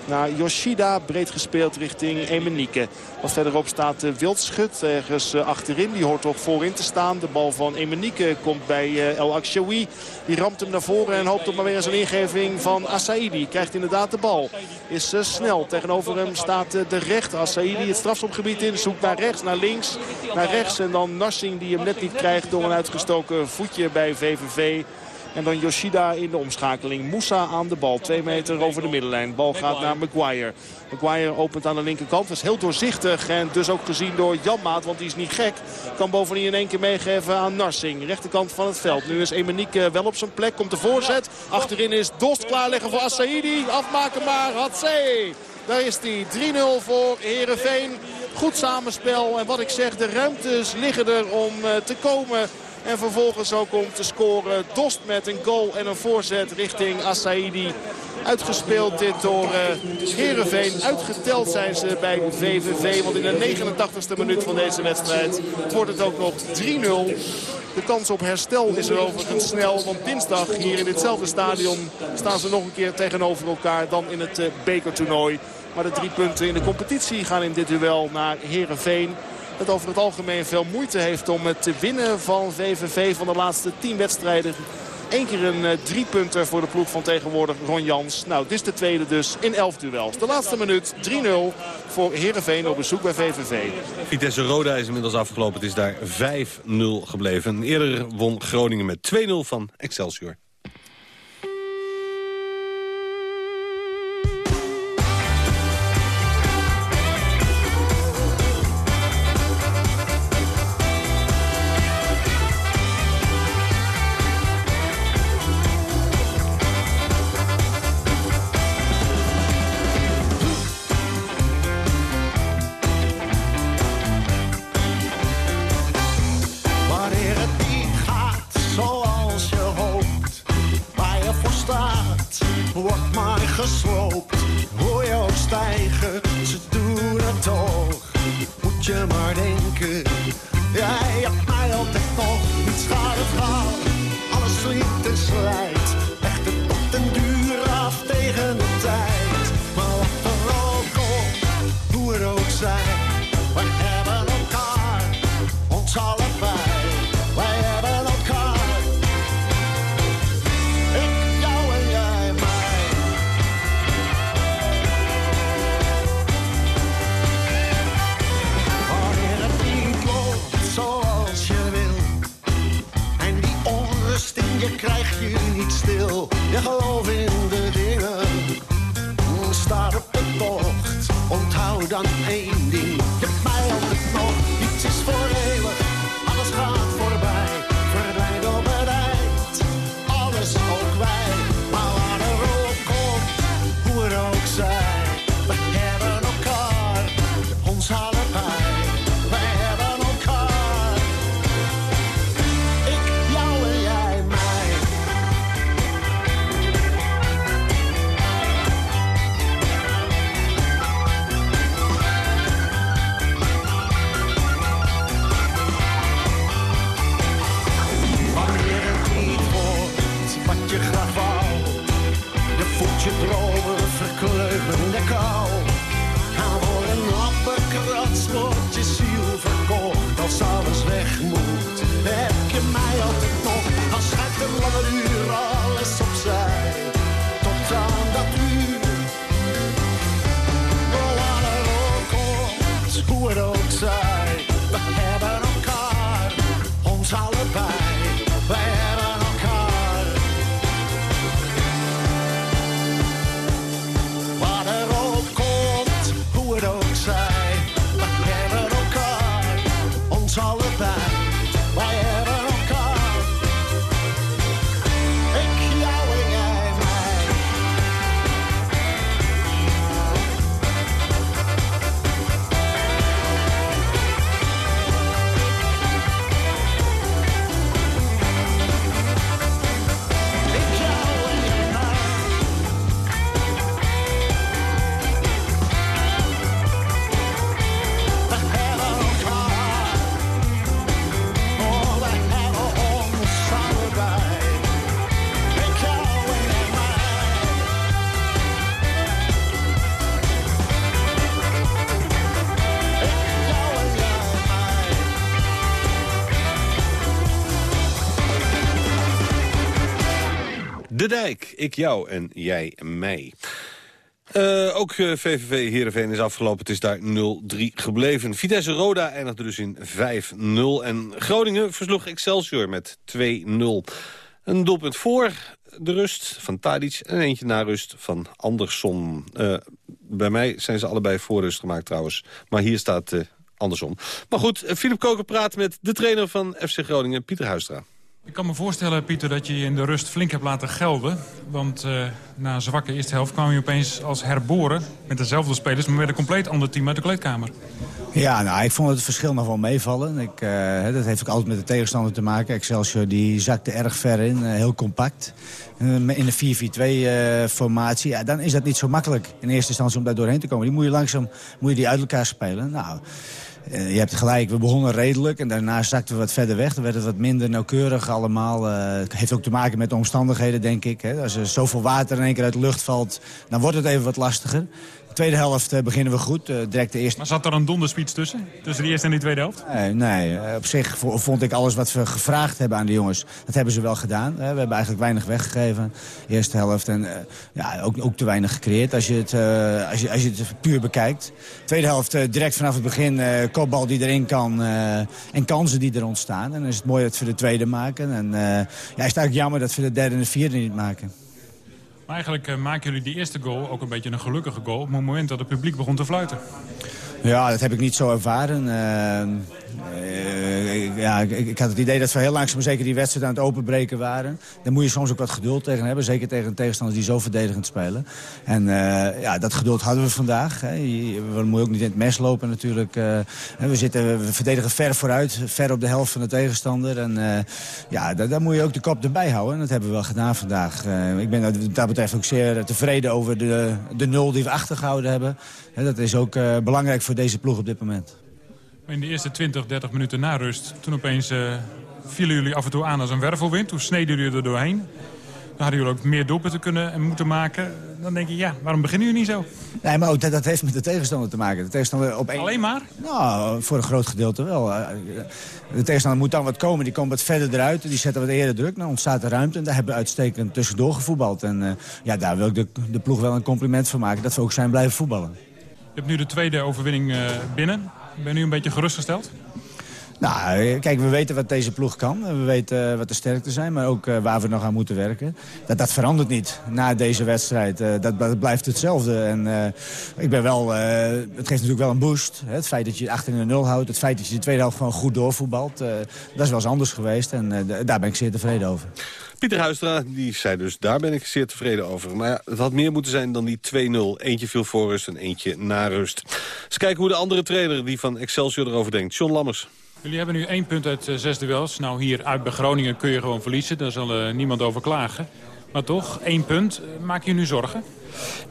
naar Yoshida. Breed gespeeld richting Emenike. Wat verderop staat Wildschut ergens eh, achterin. Die hoort toch voorin te staan. De bal van Emenike komt bij eh, El Akshawi. Die ramt hem naar voren en hoopt op maar weer eens een ingeving van Asaidi. Krijgt inderdaad de bal. Is uh, snel. Tegenover hem staat uh, de rechter. Asaidi het strafschopgebied in. Zoekt naar rechts, naar links, naar rechts. En dan Narsing die hem net niet krijgt door een uitgestoken voetje bij VVV. En dan Yoshida in de omschakeling. Moussa aan de bal. Twee meter over de middenlijn. Bal gaat naar Maguire. Maguire opent aan de linkerkant. Dat is heel doorzichtig. En dus ook gezien door Janmaat. Want die is niet gek. Kan bovendien in één keer meegeven aan Narsing. Rechterkant van het veld. Nu is Emeniek wel op zijn plek. Komt de voorzet. Achterin is Dost klaarleggen voor Assaidi. Afmaken maar. Hatsé. Daar is hij. 3-0 voor Herenveen. Goed samenspel. En wat ik zeg, de ruimtes liggen er om te komen en vervolgens ook om te scoren. Dost met een goal en een voorzet richting Asaidi. Uitgespeeld dit door uh, Heerenveen. Uitgeteld zijn ze bij VVV. Want in de 89ste minuut van deze wedstrijd wordt het ook nog 3-0. De kans op herstel is er overigens snel. Want dinsdag hier in ditzelfde stadion staan ze nog een keer tegenover elkaar. Dan in het uh, bekertoernooi. Maar de drie punten in de competitie gaan in dit duel naar Heerenveen dat over het algemeen veel moeite heeft om het te winnen van VVV van de laatste tien wedstrijden. Eén keer een uh, drie punten voor de ploeg van tegenwoordig Ron Jans. Nou, dit is de tweede dus in elf duels. De laatste minuut 3-0 voor Heerenveen op bezoek bij VVV. Vitesse Roda is inmiddels afgelopen. Het is daar 5-0 gebleven. Eerder won Groningen met 2-0 van Excelsior. Je gelooft in de dingen staat op de tocht. Onthoud dan één Ik jou en jij mij. Uh, ook VVV Heerenveen is afgelopen. Het is daar 0-3 gebleven. Vitesse Roda eindigde dus in 5-0. En Groningen versloeg Excelsior met 2-0. Een doelpunt voor de rust van Tadic en eentje na rust van Andersson. Uh, bij mij zijn ze allebei voor rust gemaakt trouwens. Maar hier staat andersom. Maar goed, Filip Koker praat met de trainer van FC Groningen, Pieter Huistra. Ik kan me voorstellen, Pieter, dat je je in de rust flink hebt laten gelden. Want uh, na een zwakke eerste helft kwam je opeens als herboren... met dezelfde spelers, maar met een compleet ander team uit de kleedkamer. Ja, nou, ik vond het verschil nog wel meevallen. Ik, uh, dat heeft ook altijd met de tegenstander te maken. Excelsior die zakte erg ver in, uh, heel compact. in de 4-4-2-formatie, ja, dan is dat niet zo makkelijk in eerste instantie om daar doorheen te komen. Die moet je langzaam moet je die uit elkaar spelen. Nou... Uh, je hebt gelijk, we begonnen redelijk en daarna zakten we wat verder weg. Dan werd het wat minder nauwkeurig allemaal. Uh, het heeft ook te maken met de omstandigheden, denk ik. Hè. Als er zoveel water in één keer uit de lucht valt, dan wordt het even wat lastiger. De tweede helft uh, beginnen we goed. Uh, direct de eerste... Maar zat er een donderspeech tussen? Tussen de eerste en de tweede helft? Nee, nee. op zich vond ik alles wat we gevraagd hebben aan de jongens... dat hebben ze wel gedaan. we hebben eigenlijk weinig weggegeven. De eerste helft. En ja, ook, ook te weinig gecreëerd als je het, als je, als je het puur bekijkt. Tweede helft direct vanaf het begin kopbal die erin kan. en kansen die er ontstaan. En dan is het mooi dat we de tweede maken. En ja, is het eigenlijk jammer dat we de derde en de vierde niet maken. Eigenlijk uh, maken jullie die eerste goal ook een beetje een gelukkige goal... op het moment dat het publiek begon te fluiten. Ja, dat heb ik niet zo ervaren. Uh, uh, ja, ik, ik, had het idee dat we heel langzaam zeker die wedstrijd aan het openbreken waren. Daar moet je soms ook wat geduld tegen hebben. Zeker tegen tegenstanders die zo verdedigend spelen. En uh, ja, dat geduld hadden we vandaag. Hè. We moeten ook niet in het mes lopen natuurlijk. we, zitten, we verdedigen ver vooruit. Ver op de helft van de tegenstander. En ja, daar, daar, moet je ook de kop erbij houden. En dat hebben we wel gedaan vandaag. ik ben wat dat betreft ook zeer tevreden over de, de nul die we achtergehouden hebben. dat is ook belangrijk voor deze ploeg op dit moment. In de eerste 20, 30 minuten na rust, toen opeens uh, vielen jullie af en toe aan als een wervelwind. Toen sneden jullie er doorheen. Dan hadden jullie ook meer doelpunten kunnen en moeten maken. Dan denk je, ja, waarom beginnen jullie niet zo? Nee, maar ook dat, dat heeft met de tegenstander te maken. De tegenstander op een... Alleen maar? Nou, voor een groot gedeelte wel. De tegenstander moet dan wat komen, die komt wat verder eruit. Die zetten wat eerder druk, dan ontstaat er ruimte. En daar hebben we uitstekend tussendoor gevoetbald. En uh, ja, daar wil ik de, de ploeg wel een compliment van maken. Dat we ook zijn blijven voetballen. Je hebt nu de tweede overwinning uh, binnen. Ben nu een beetje gerustgesteld? Nou, kijk, we weten wat deze ploeg kan. We weten uh, wat de sterkte zijn, maar ook uh, waar we nog aan moeten werken. Dat, dat verandert niet na deze wedstrijd. Dat, dat, blijft hetzelfde. En ik ben wel, het geeft natuurlijk wel een boost. Het feit dat je achter in de nul houdt. Het feit dat je de tweede helft gewoon goed doorvoetbalt. dat is wel eens anders geweest. En daar ben ik zeer tevreden over. Pieter Huistra, die zei dus, daar ben ik zeer tevreden over. Maar ja, het had meer moeten zijn dan die 2-0. Eentje viel voor rust en eentje na rust. Eens kijken hoe de andere trainer die van Excelsior erover denkt. John Lammers. Jullie hebben nu één punt uit zes duels. Nou, hier uit bij Groningen kun je gewoon verliezen. Daar zal uh, niemand over klagen. Maar toch, één punt. Maak je nu zorgen?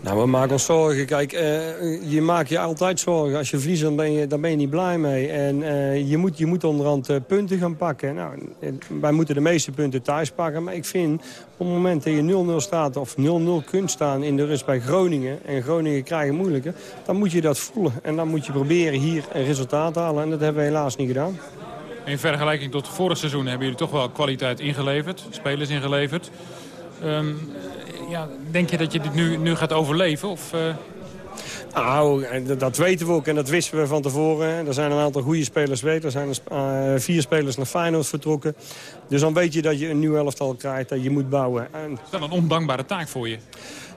Nou, we maken ons zorgen. Kijk, uh, je maakt je altijd zorgen. Als je verliest, dan ben je, dan ben je niet blij mee. En uh, je, moet, je moet onderhand uh, punten gaan pakken. Nou, wij moeten de meeste punten thuis pakken. Maar ik vind, op het moment dat je 0-0 staat of 0-0 kunt staan in de rust bij Groningen... en Groningen krijgen moeilijker, dan moet je dat voelen. En dan moet je proberen hier een resultaat te halen. En dat hebben we helaas niet gedaan. In vergelijking tot vorig seizoen hebben jullie toch wel kwaliteit ingeleverd. Spelers ingeleverd. Um, ja, denk je dat je dit nu, nu gaat overleven? Of, uh... Nou, dat weten we ook en dat wisten we van tevoren. Er zijn een aantal goede spelers weg. Er zijn uh, vier spelers naar Feyenoord vertrokken. Dus dan weet je dat je een nieuw elftal krijgt dat je moet bouwen. En... Is dat een ondankbare taak voor je?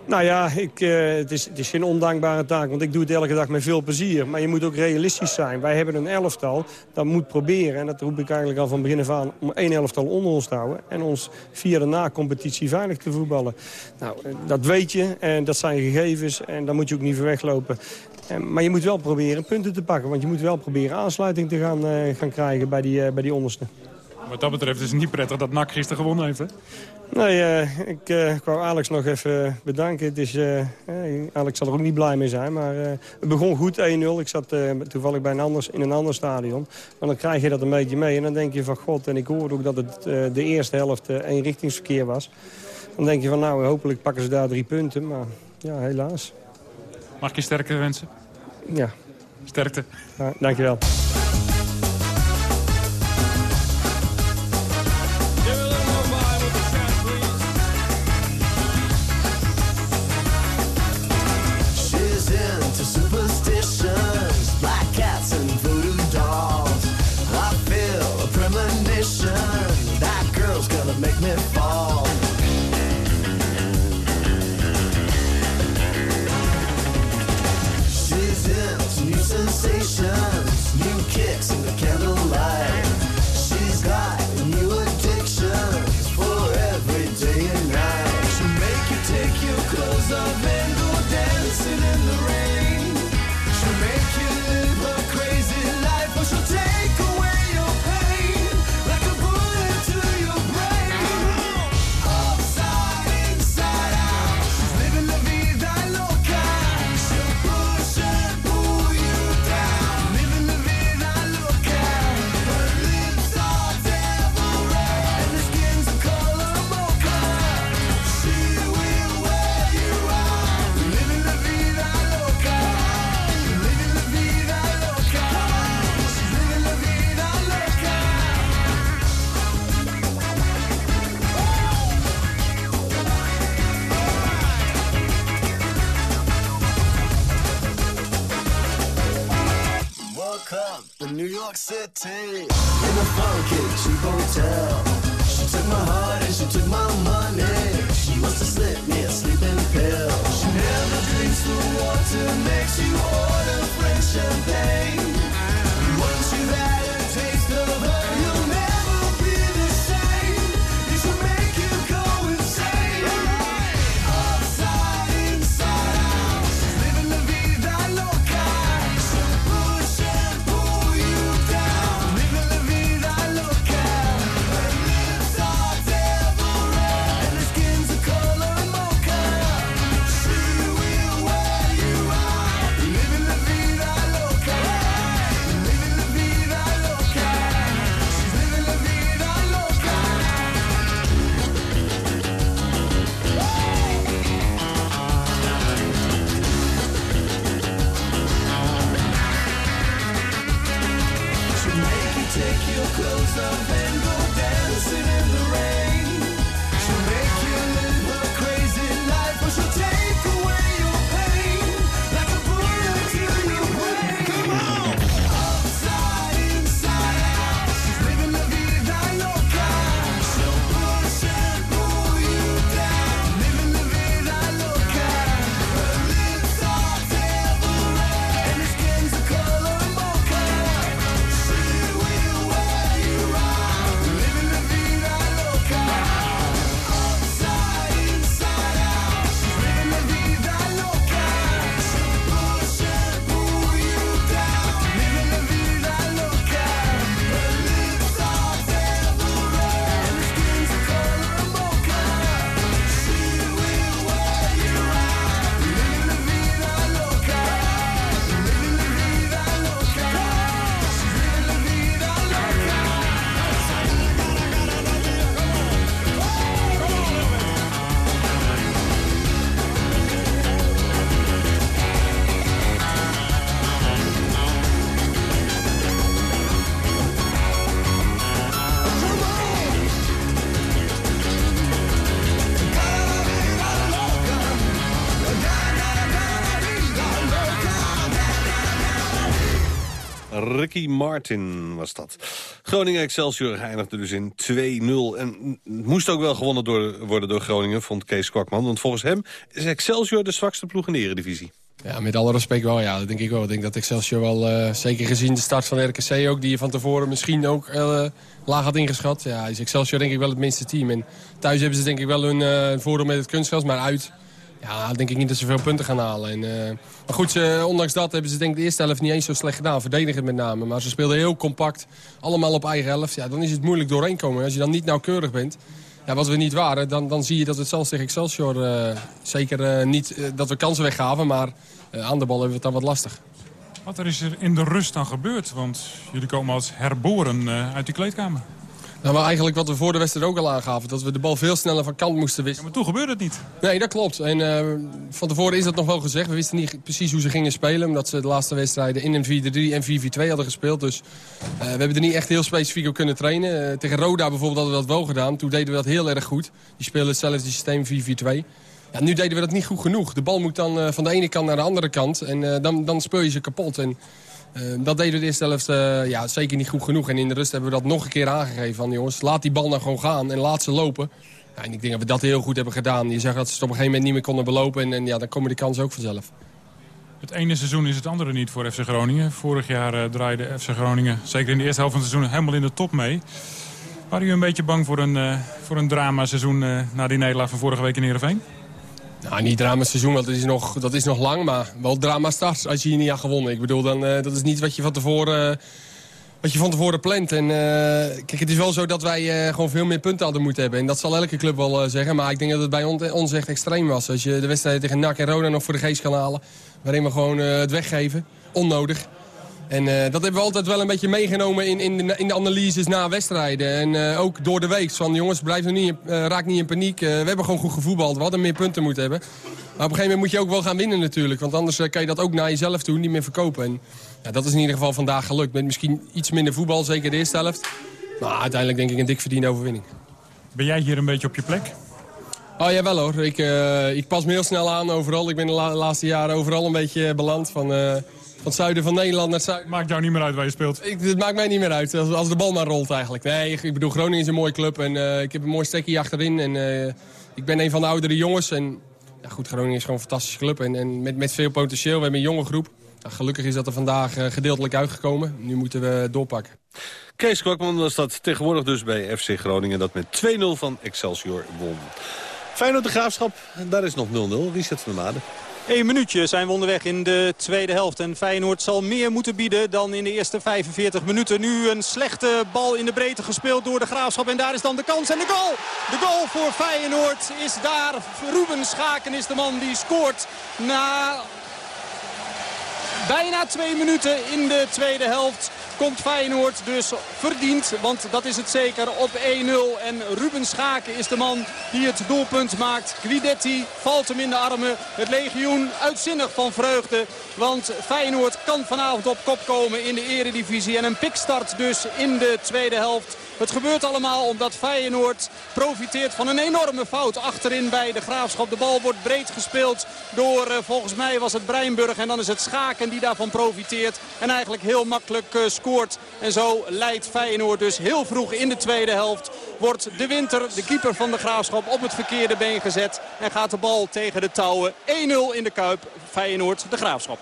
Nou ja, ik, uh, het, is, het geen ondankbare taak, want ik doe het elke dag met veel plezier. Maar je moet ook realistisch zijn. Wij hebben een elftal dat moet proberen, en dat roep ik eigenlijk al van begin af aan... om één elftal onder ons te houden en ons via de na-competitie veilig te voetballen. Nou, eh, dat weet je en dat zijn gegevens en daar moet je ook niet voor weglopen. En, maar je moet wel proberen punten te pakken, want je moet wel proberen aansluiting te gaan, uh, gaan krijgen bij die, uh, bij die onderste. Wat dat betreft is het niet prettig dat NAC gisteren gewonnen heeft, hè? Nee, uh, ik uh, wou Alex nog even bedanken. Het is, Alex zal er ook niet blij mee zijn, maar het begon goed 1-0. Ik zat toevallig bij een anders, in een ander stadion. Maar dan krijg je dat een beetje mee en dan denk je van god. En ik hoorde ook dat het de eerste helft eenrichtingsverkeer was. Dan denk je van nou, hopelijk pakken ze daar drie punten. Maar ja, helaas. Mag ik je sterkte wensen? Ja. Sterkte. Ja, dankjewel. Ricky Martin was dat. Groningen Excelsior eindigde dus in 2-0. En moest ook wel gewonnen door, worden door Groningen, vond Kees Kwakman. Want volgens hem is Excelsior de zwakste ploeg in de eredivisie. Ja, met alle respect wel. Ja, dat denk ik wel. Ik denk dat Excelsior wel, eh, zeker gezien de start van RKC ook... die je van tevoren misschien ook eh, laag had ingeschat. Ja, is Excelsior denk ik wel het minste team. En thuis hebben ze denk ik wel hun eh, voordeel met het kunstgras. Maar uit, ja, denk ik niet dat ze veel punten gaan halen. En, eh, maar goed, ondanks dat hebben ze denk ik de eerste helft niet eens zo slecht gedaan. Verdedigend met name. Maar ze speelden heel compact. Allemaal op eigen helft. Ja, dan is het moeilijk doorheen komen. Als je dan niet nauwkeurig bent... Ja, wat we niet waren, dan, dan zie je dat het zelfs tegen Excelsior... eh, zeker eh, niet dat we kansen weggaven, maar aan de bal hebben we het dan wat lastig. Wat er is er in de rust dan gebeurd? Want jullie komen als herboren uit die kleedkamer. Nou, maar eigenlijk wat we voor de wedstrijd ook al aangaven... dat we de bal veel sneller van kant moesten wisselen. maar toen gebeurde het niet. Nee, dat klopt. En eh, van tevoren is dat nog wel gezegd. We wisten niet precies hoe ze gingen spelen... omdat ze de laatste wedstrijden in een 4-3 en 4-4-2 hadden gespeeld. Dus eh, we hebben er niet echt heel specifiek op kunnen trainen. Eh, tegen Roda bijvoorbeeld hadden we dat wel gedaan. Toen deden we dat heel erg goed. Die speelden hetzelfde systeem 4-4-2. Ja, nu deden we dat niet goed genoeg. De bal moet dan van de ene kant naar de andere kant. En dan, dan speel je ze kapot. En dat deden we de eerste helft eh, ja, zeker niet goed genoeg. En in de rust hebben we dat nog een keer aangegeven. Van jongens, laat die bal nou gewoon gaan en laat ze lopen. Ja, en ik denk dat we dat heel goed hebben gedaan. Je zag dat ze het op een gegeven moment niet meer konden belopen. En, en ja, dan komen die kansen ook vanzelf. Het ene seizoen is het andere niet voor FC Groningen. Vorig jaar eh, draaide FC Groningen, zeker in de eerste helft van het seizoen, helemaal in de top mee. Waren jullie een beetje bang voor een, eh voor een drama-seizoen eh, na die nederlaag van vorige week in Heerenveen? Nou, niet drama seizoen, want dat is, nog, dat is nog lang. Maar wel drama start als je hier niet had gewonnen. Ik bedoel, dan, eh, dat is niet wat je van tevoren... eh, wat je van tevoren plant. En, eh, kijk, het is wel zo dat wij gewoon veel meer punten hadden moeten hebben. En dat zal elke club wel zeggen. Maar ik denk dat het bij on- ons echt extreem was. Als je de wedstrijd tegen NAC en Roda nog voor de geest kan halen. Waarin we gewoon het weggeven. Onnodig. En eh, dat hebben we altijd wel een beetje meegenomen in, in, de, in de analyses na wedstrijden. En eh, ook door de week. Van jongens, blijf nu niet, eh, raak niet in paniek. We hebben gewoon goed gevoetbald. We hadden meer punten moeten hebben. Maar op een gegeven moment moet je ook wel gaan winnen natuurlijk. Want anders kan je dat ook naar jezelf toe niet meer verkopen. En ja, dat is in ieder geval vandaag gelukt. Met misschien iets minder voetbal, zeker de eerste helft. Maar uiteindelijk denk ik een dik verdiende overwinning. Ben jij hier een beetje op je plek? Oh ja, wel hoor. Ik, ik pas me heel snel aan overal. Ik ben de la- laatste jaren overal een beetje beland. Van, het zuiden van Nederland naar het zuiden. Maakt jou niet meer uit waar je speelt? Ik, het maakt mij niet meer uit, als, als de bal maar rolt eigenlijk. Nee, ik, ik bedoel, Groningen is een mooie club en eh, ik heb een mooi stekje achterin. En eh, ik ben een van de oudere jongens. En ja, goed, Groningen is gewoon een fantastische club en, en met, met veel potentieel. We hebben een jonge groep. Gelukkig is dat er vandaag eh, gedeeltelijk uitgekomen. Nu moeten we doorpakken. Kees Kwakman was dat tegenwoordig dus bij FC Groningen... dat met 2-0 van Excelsior won. Feyenoord de Graafschap, daar is nog 0-0. Richard van der Made. Eén minuutje zijn we onderweg in de tweede helft. En Feyenoord zal meer moeten bieden dan in de eerste 45 minuten. Nu een slechte bal in de breedte gespeeld door de Graafschap. En daar is dan de kans en de goal. De goal voor Feyenoord is daar. Ruben Schaken is de man die scoort na bijna twee minuten in de tweede helft komt Feyenoord dus verdiend. Want dat is het zeker op 1-0. En Ruben Schaken is de man die het doelpunt maakt. Guidetti valt hem in de armen. Het legioen uitzinnig van vreugde. Want Feyenoord kan vanavond op kop komen in de eredivisie. En een pikstart dus in de tweede helft. Het gebeurt allemaal omdat Feyenoord profiteert van een enorme fout achterin bij de Graafschap. De bal wordt breed gespeeld door, uh, volgens mij was het Breinburg. En dan is het Schaken die daarvan profiteert. En eigenlijk heel makkelijk uh, scoort. En zo leidt Feyenoord dus heel vroeg in de tweede helft. Wordt de Winter, de keeper van de Graafschap, op het verkeerde been gezet. En gaat de bal tegen de touwen. 1-0 in de Kuip. Feyenoord, de Graafschap.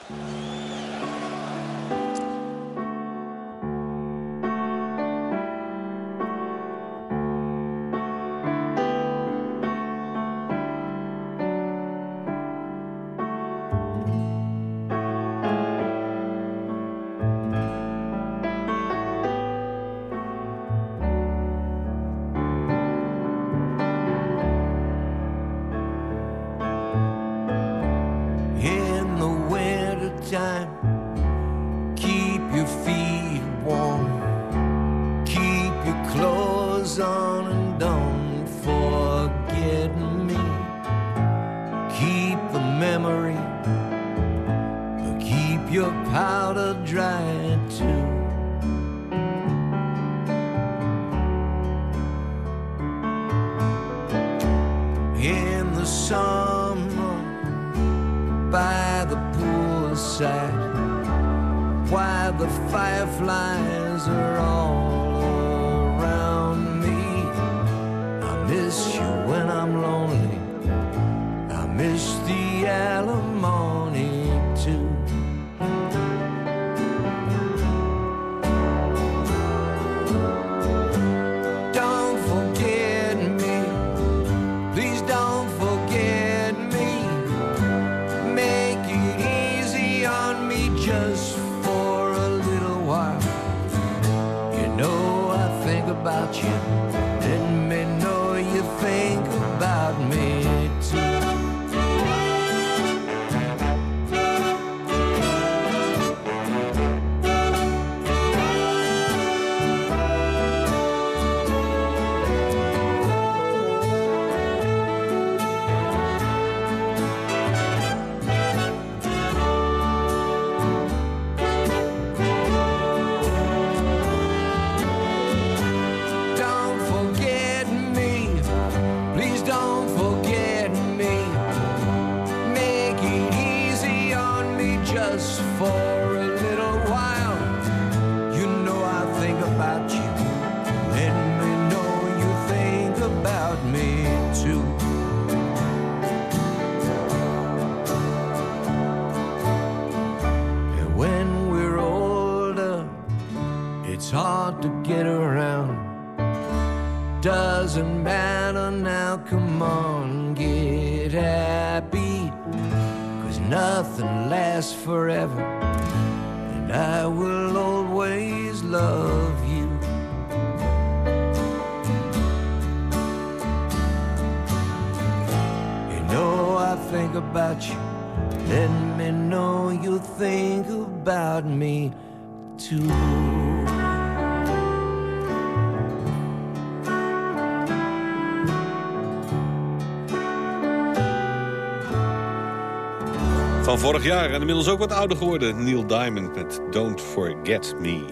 Vorig jaar en inmiddels ook wat ouder geworden. Neil Diamond met Don't Forget Me.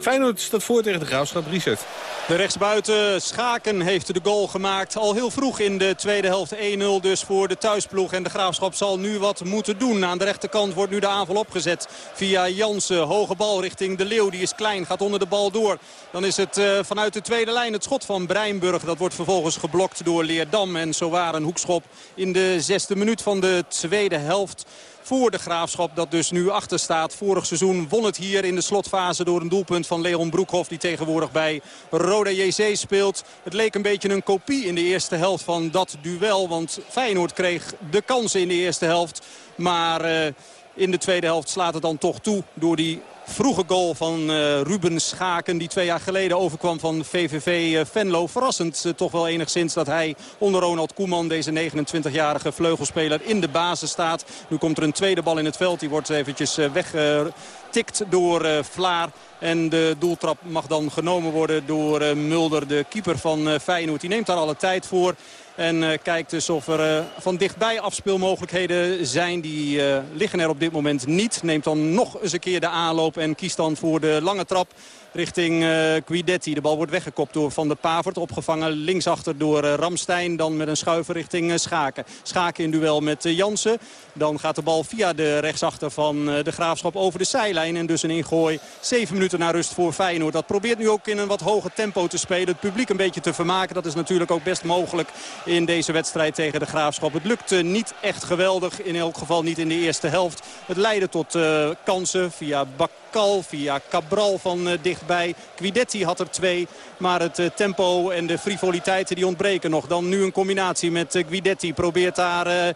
Feyenoord staat voor tegen de Graafschap. Richard. De rechtsbuiten Schaken heeft de goal gemaakt. Al heel vroeg in de tweede helft 1-0 dus voor de thuisploeg. En de Graafschap zal nu wat moeten doen. Aan de rechterkant wordt nu de aanval opgezet via Jansen. Hoge bal richting De Leeuw. Die is klein, gaat onder de bal door. Dan is het uh, vanuit de tweede lijn het schot van Breinburg. Dat wordt vervolgens geblokt door Leerdam. En zo waar een hoekschop in de zesde minuut van de tweede helft voor de Graafschap. Dat dus nu achter staat. Vorig seizoen won het hier in de slotfase door een doelpunt van Leon Broekhoff. Die tegenwoordig bij Roda JC speelt. Het leek een beetje een kopie in de eerste helft van dat duel. Want Feyenoord kreeg de kansen in de eerste helft. Maar uh, in de tweede helft slaat het dan toch toe door die vroege goal van uh, Ruben Schaken. Die twee jaar geleden overkwam van VVV uh, Venlo. Verrassend uh, toch wel enigszins dat hij onder Ronald Koeman, deze 29-jarige vleugelspeler, in de basis staat. Nu komt er een tweede bal in het veld. Die wordt eventjes weggetikt door Vlaar. En de doeltrap mag dan genomen worden door Mulder, de keeper van Feyenoord. Die neemt daar alle tijd voor. En uh, kijkt dus of er uh, van dichtbij afspeelmogelijkheden zijn. Die uh, liggen er op dit moment niet. Neemt dan nog eens een keer de aanloop en kiest dan voor de lange trap richting uh, Guidetti. De bal wordt weggekopt door Van der Pavert. Opgevangen linksachter door uh, Ramstein. Dan met een schuiver richting uh, Schaken. Schaken in duel met Jansen. Dan gaat de bal via de rechtsachter van de Graafschap over de zijlijn. En dus een ingooi. Zeven minuten na rust voor Feyenoord. Dat probeert nu ook in een wat hoger tempo te spelen. Het publiek een beetje te vermaken. Dat is natuurlijk ook best mogelijk in deze wedstrijd tegen de Graafschap. Het lukte niet echt geweldig. In elk geval niet in de eerste helft. Het leidde tot kansen via Bakal, via Cabral van dichtbij. Quidetti had er twee. Maar het tempo en de frivoliteiten die ontbreken nog. Dan nu een combinatie met Guidetti. Probeert daar...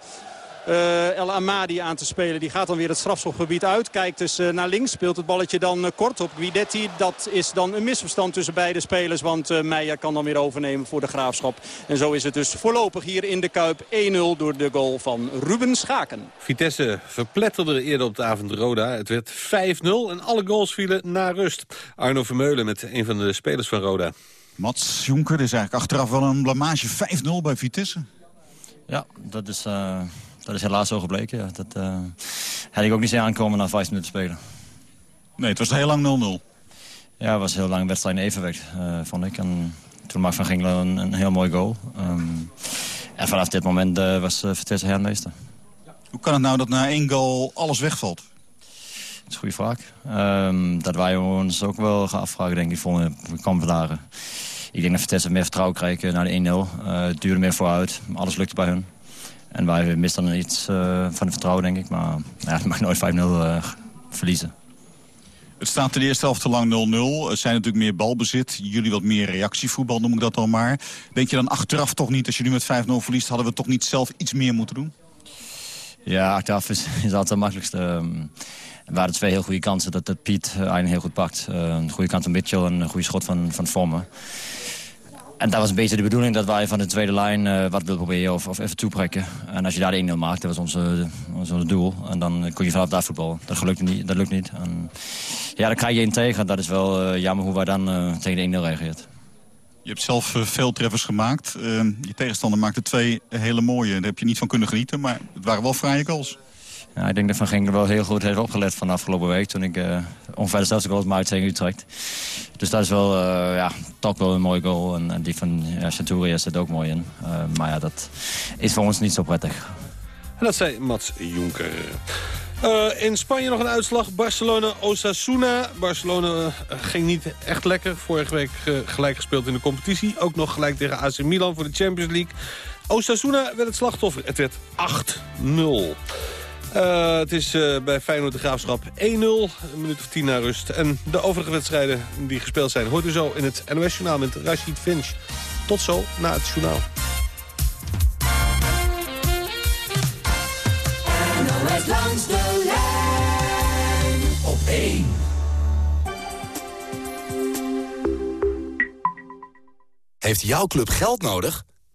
Uh, El Amadi aan te spelen. Die gaat dan weer het strafschopgebied uit. Kijkt dus uh, naar links. Speelt het balletje dan uh, kort op Guidetti. Dat is dan een misverstand tussen beide spelers. Want Meijer kan dan weer overnemen voor de Graafschap. En zo is het dus voorlopig hier in de Kuip 1-0 door de goal van Ruben Schaken. Vitesse verpletterde eerder op de avond Roda. Het werd 5-0 en alle goals vielen na rust. Arno Vermeulen met een van de spelers van Roda. Mats Jonker, is eigenlijk achteraf wel een blamage 5-0 bij Vitesse. Ja, dat is... Dat is helaas zo gebleken. Ja. Dat uh, had ik ook niet zien aankomen na vijf minuten spelen. Nee, het was heel lang 0-0. Ja, het was heel lang wedstrijd in evenwicht, uh, vond ik. En toen maakte Van Gingelen een, een, heel mooi goal. Um, en vanaf dit moment uh, was uh, Vitesse hermeester. Hoe kan het nou dat na één goal alles wegvalt? Dat is een goede vraag. Um, dat wij ons ook wel gaan afvragen, denk ik, volgende komende dagen. Ik denk dat Vitesse meer vertrouwen krijgt naar de 1-0. het duurde meer vooruit. Alles lukte bij hun. En wij missen dan iets uh, van het vertrouwen, denk ik. Maar ja, je mag nooit 5-0 uh, verliezen. Het staat in de eerste helft te lang 0-0. Er zijn natuurlijk meer balbezit. Jullie wat meer reactievoetbal, noem ik dat dan maar. Denk je dan achteraf toch niet, als je nu met 5-0 verliest... hadden we toch niet zelf iets meer moeten doen? Ja, achteraf is, is altijd het makkelijkste. Um, er waren twee heel goede kansen dat, dat Piet uh, eigenlijk heel goed pakt. Uh, een goede kant van Mitchell en een goede schot van, van. En dat was een beetje de bedoeling dat wij van de tweede lijn uh, wat wilden proberen of, of even toeprikken. En als je daar de 1-0 maakt, dat was onze, onze doel. En dan kon je vanaf daar voetballen. Dat, gelukt niet, dat lukt niet. Ja, dan krijg je één tegen. Dat is wel uh, jammer hoe wij dan tegen de 1-0 reageert. Je hebt zelf veel treffers gemaakt. je tegenstander maakte twee hele mooie. Daar heb je niet van kunnen genieten, maar het waren wel vrije goals. Ja, ik denk dat Van Gingen wel heel goed heeft opgelet van afgelopen week. Toen ik uh, ongeveer dezelfde goal maakte tegen Utrecht. Dus dat is wel, uh, ja, toch wel een mooie goal. En, die van ja, Centuria zit ook mooi in. Uh, maar ja, dat is voor ons niet zo prettig. Dat zei Mats Jonker. In Spanje nog een uitslag. Barcelona-Osasuna. Barcelona ging niet echt lekker. Vorige week gelijk gespeeld in de competitie. Ook nog gelijk tegen AC Milan voor de Champions League. Osasuna werd het slachtoffer. Het werd 8-0. Uh, het is uh, bij Feyenoord de Graafschap 1-0. Een minuut of tien na rust. En de overige wedstrijden die gespeeld zijn... hoort u zo in het NOS-journaal met Rashid Finch. Tot zo na het journaal. NOS langs de lijn op 1. Heeft jouw club geld nodig?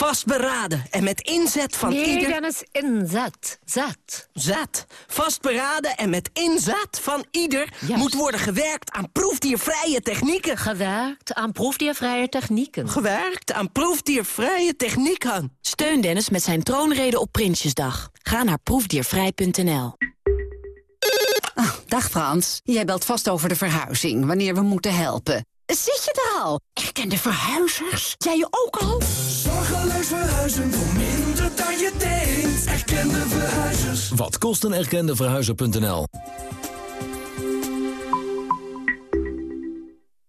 Vastberaden en met inzet van nee, ieder... Dennis, inzet. Zet. Zet. Vastberaden en met inzet van ieder... moet worden gewerkt aan proefdiervrije technieken. Gewerkt aan proefdiervrije technieken. Gewerkt aan proefdiervrije technieken. Steun Dennis met zijn troonrede op Prinsjesdag. Ga naar proefdiervrij.nl. Ah, dag Frans, jij belt vast over de verhuizing, wanneer we moeten helpen. Zit je er al? Erkende verhuizers? Jij je ook al? Verhuizen voor minder dan je denkt. Erkende verhuizers. Wat kost een erkende verhuizer.nl?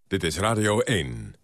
Dit is Radio 1.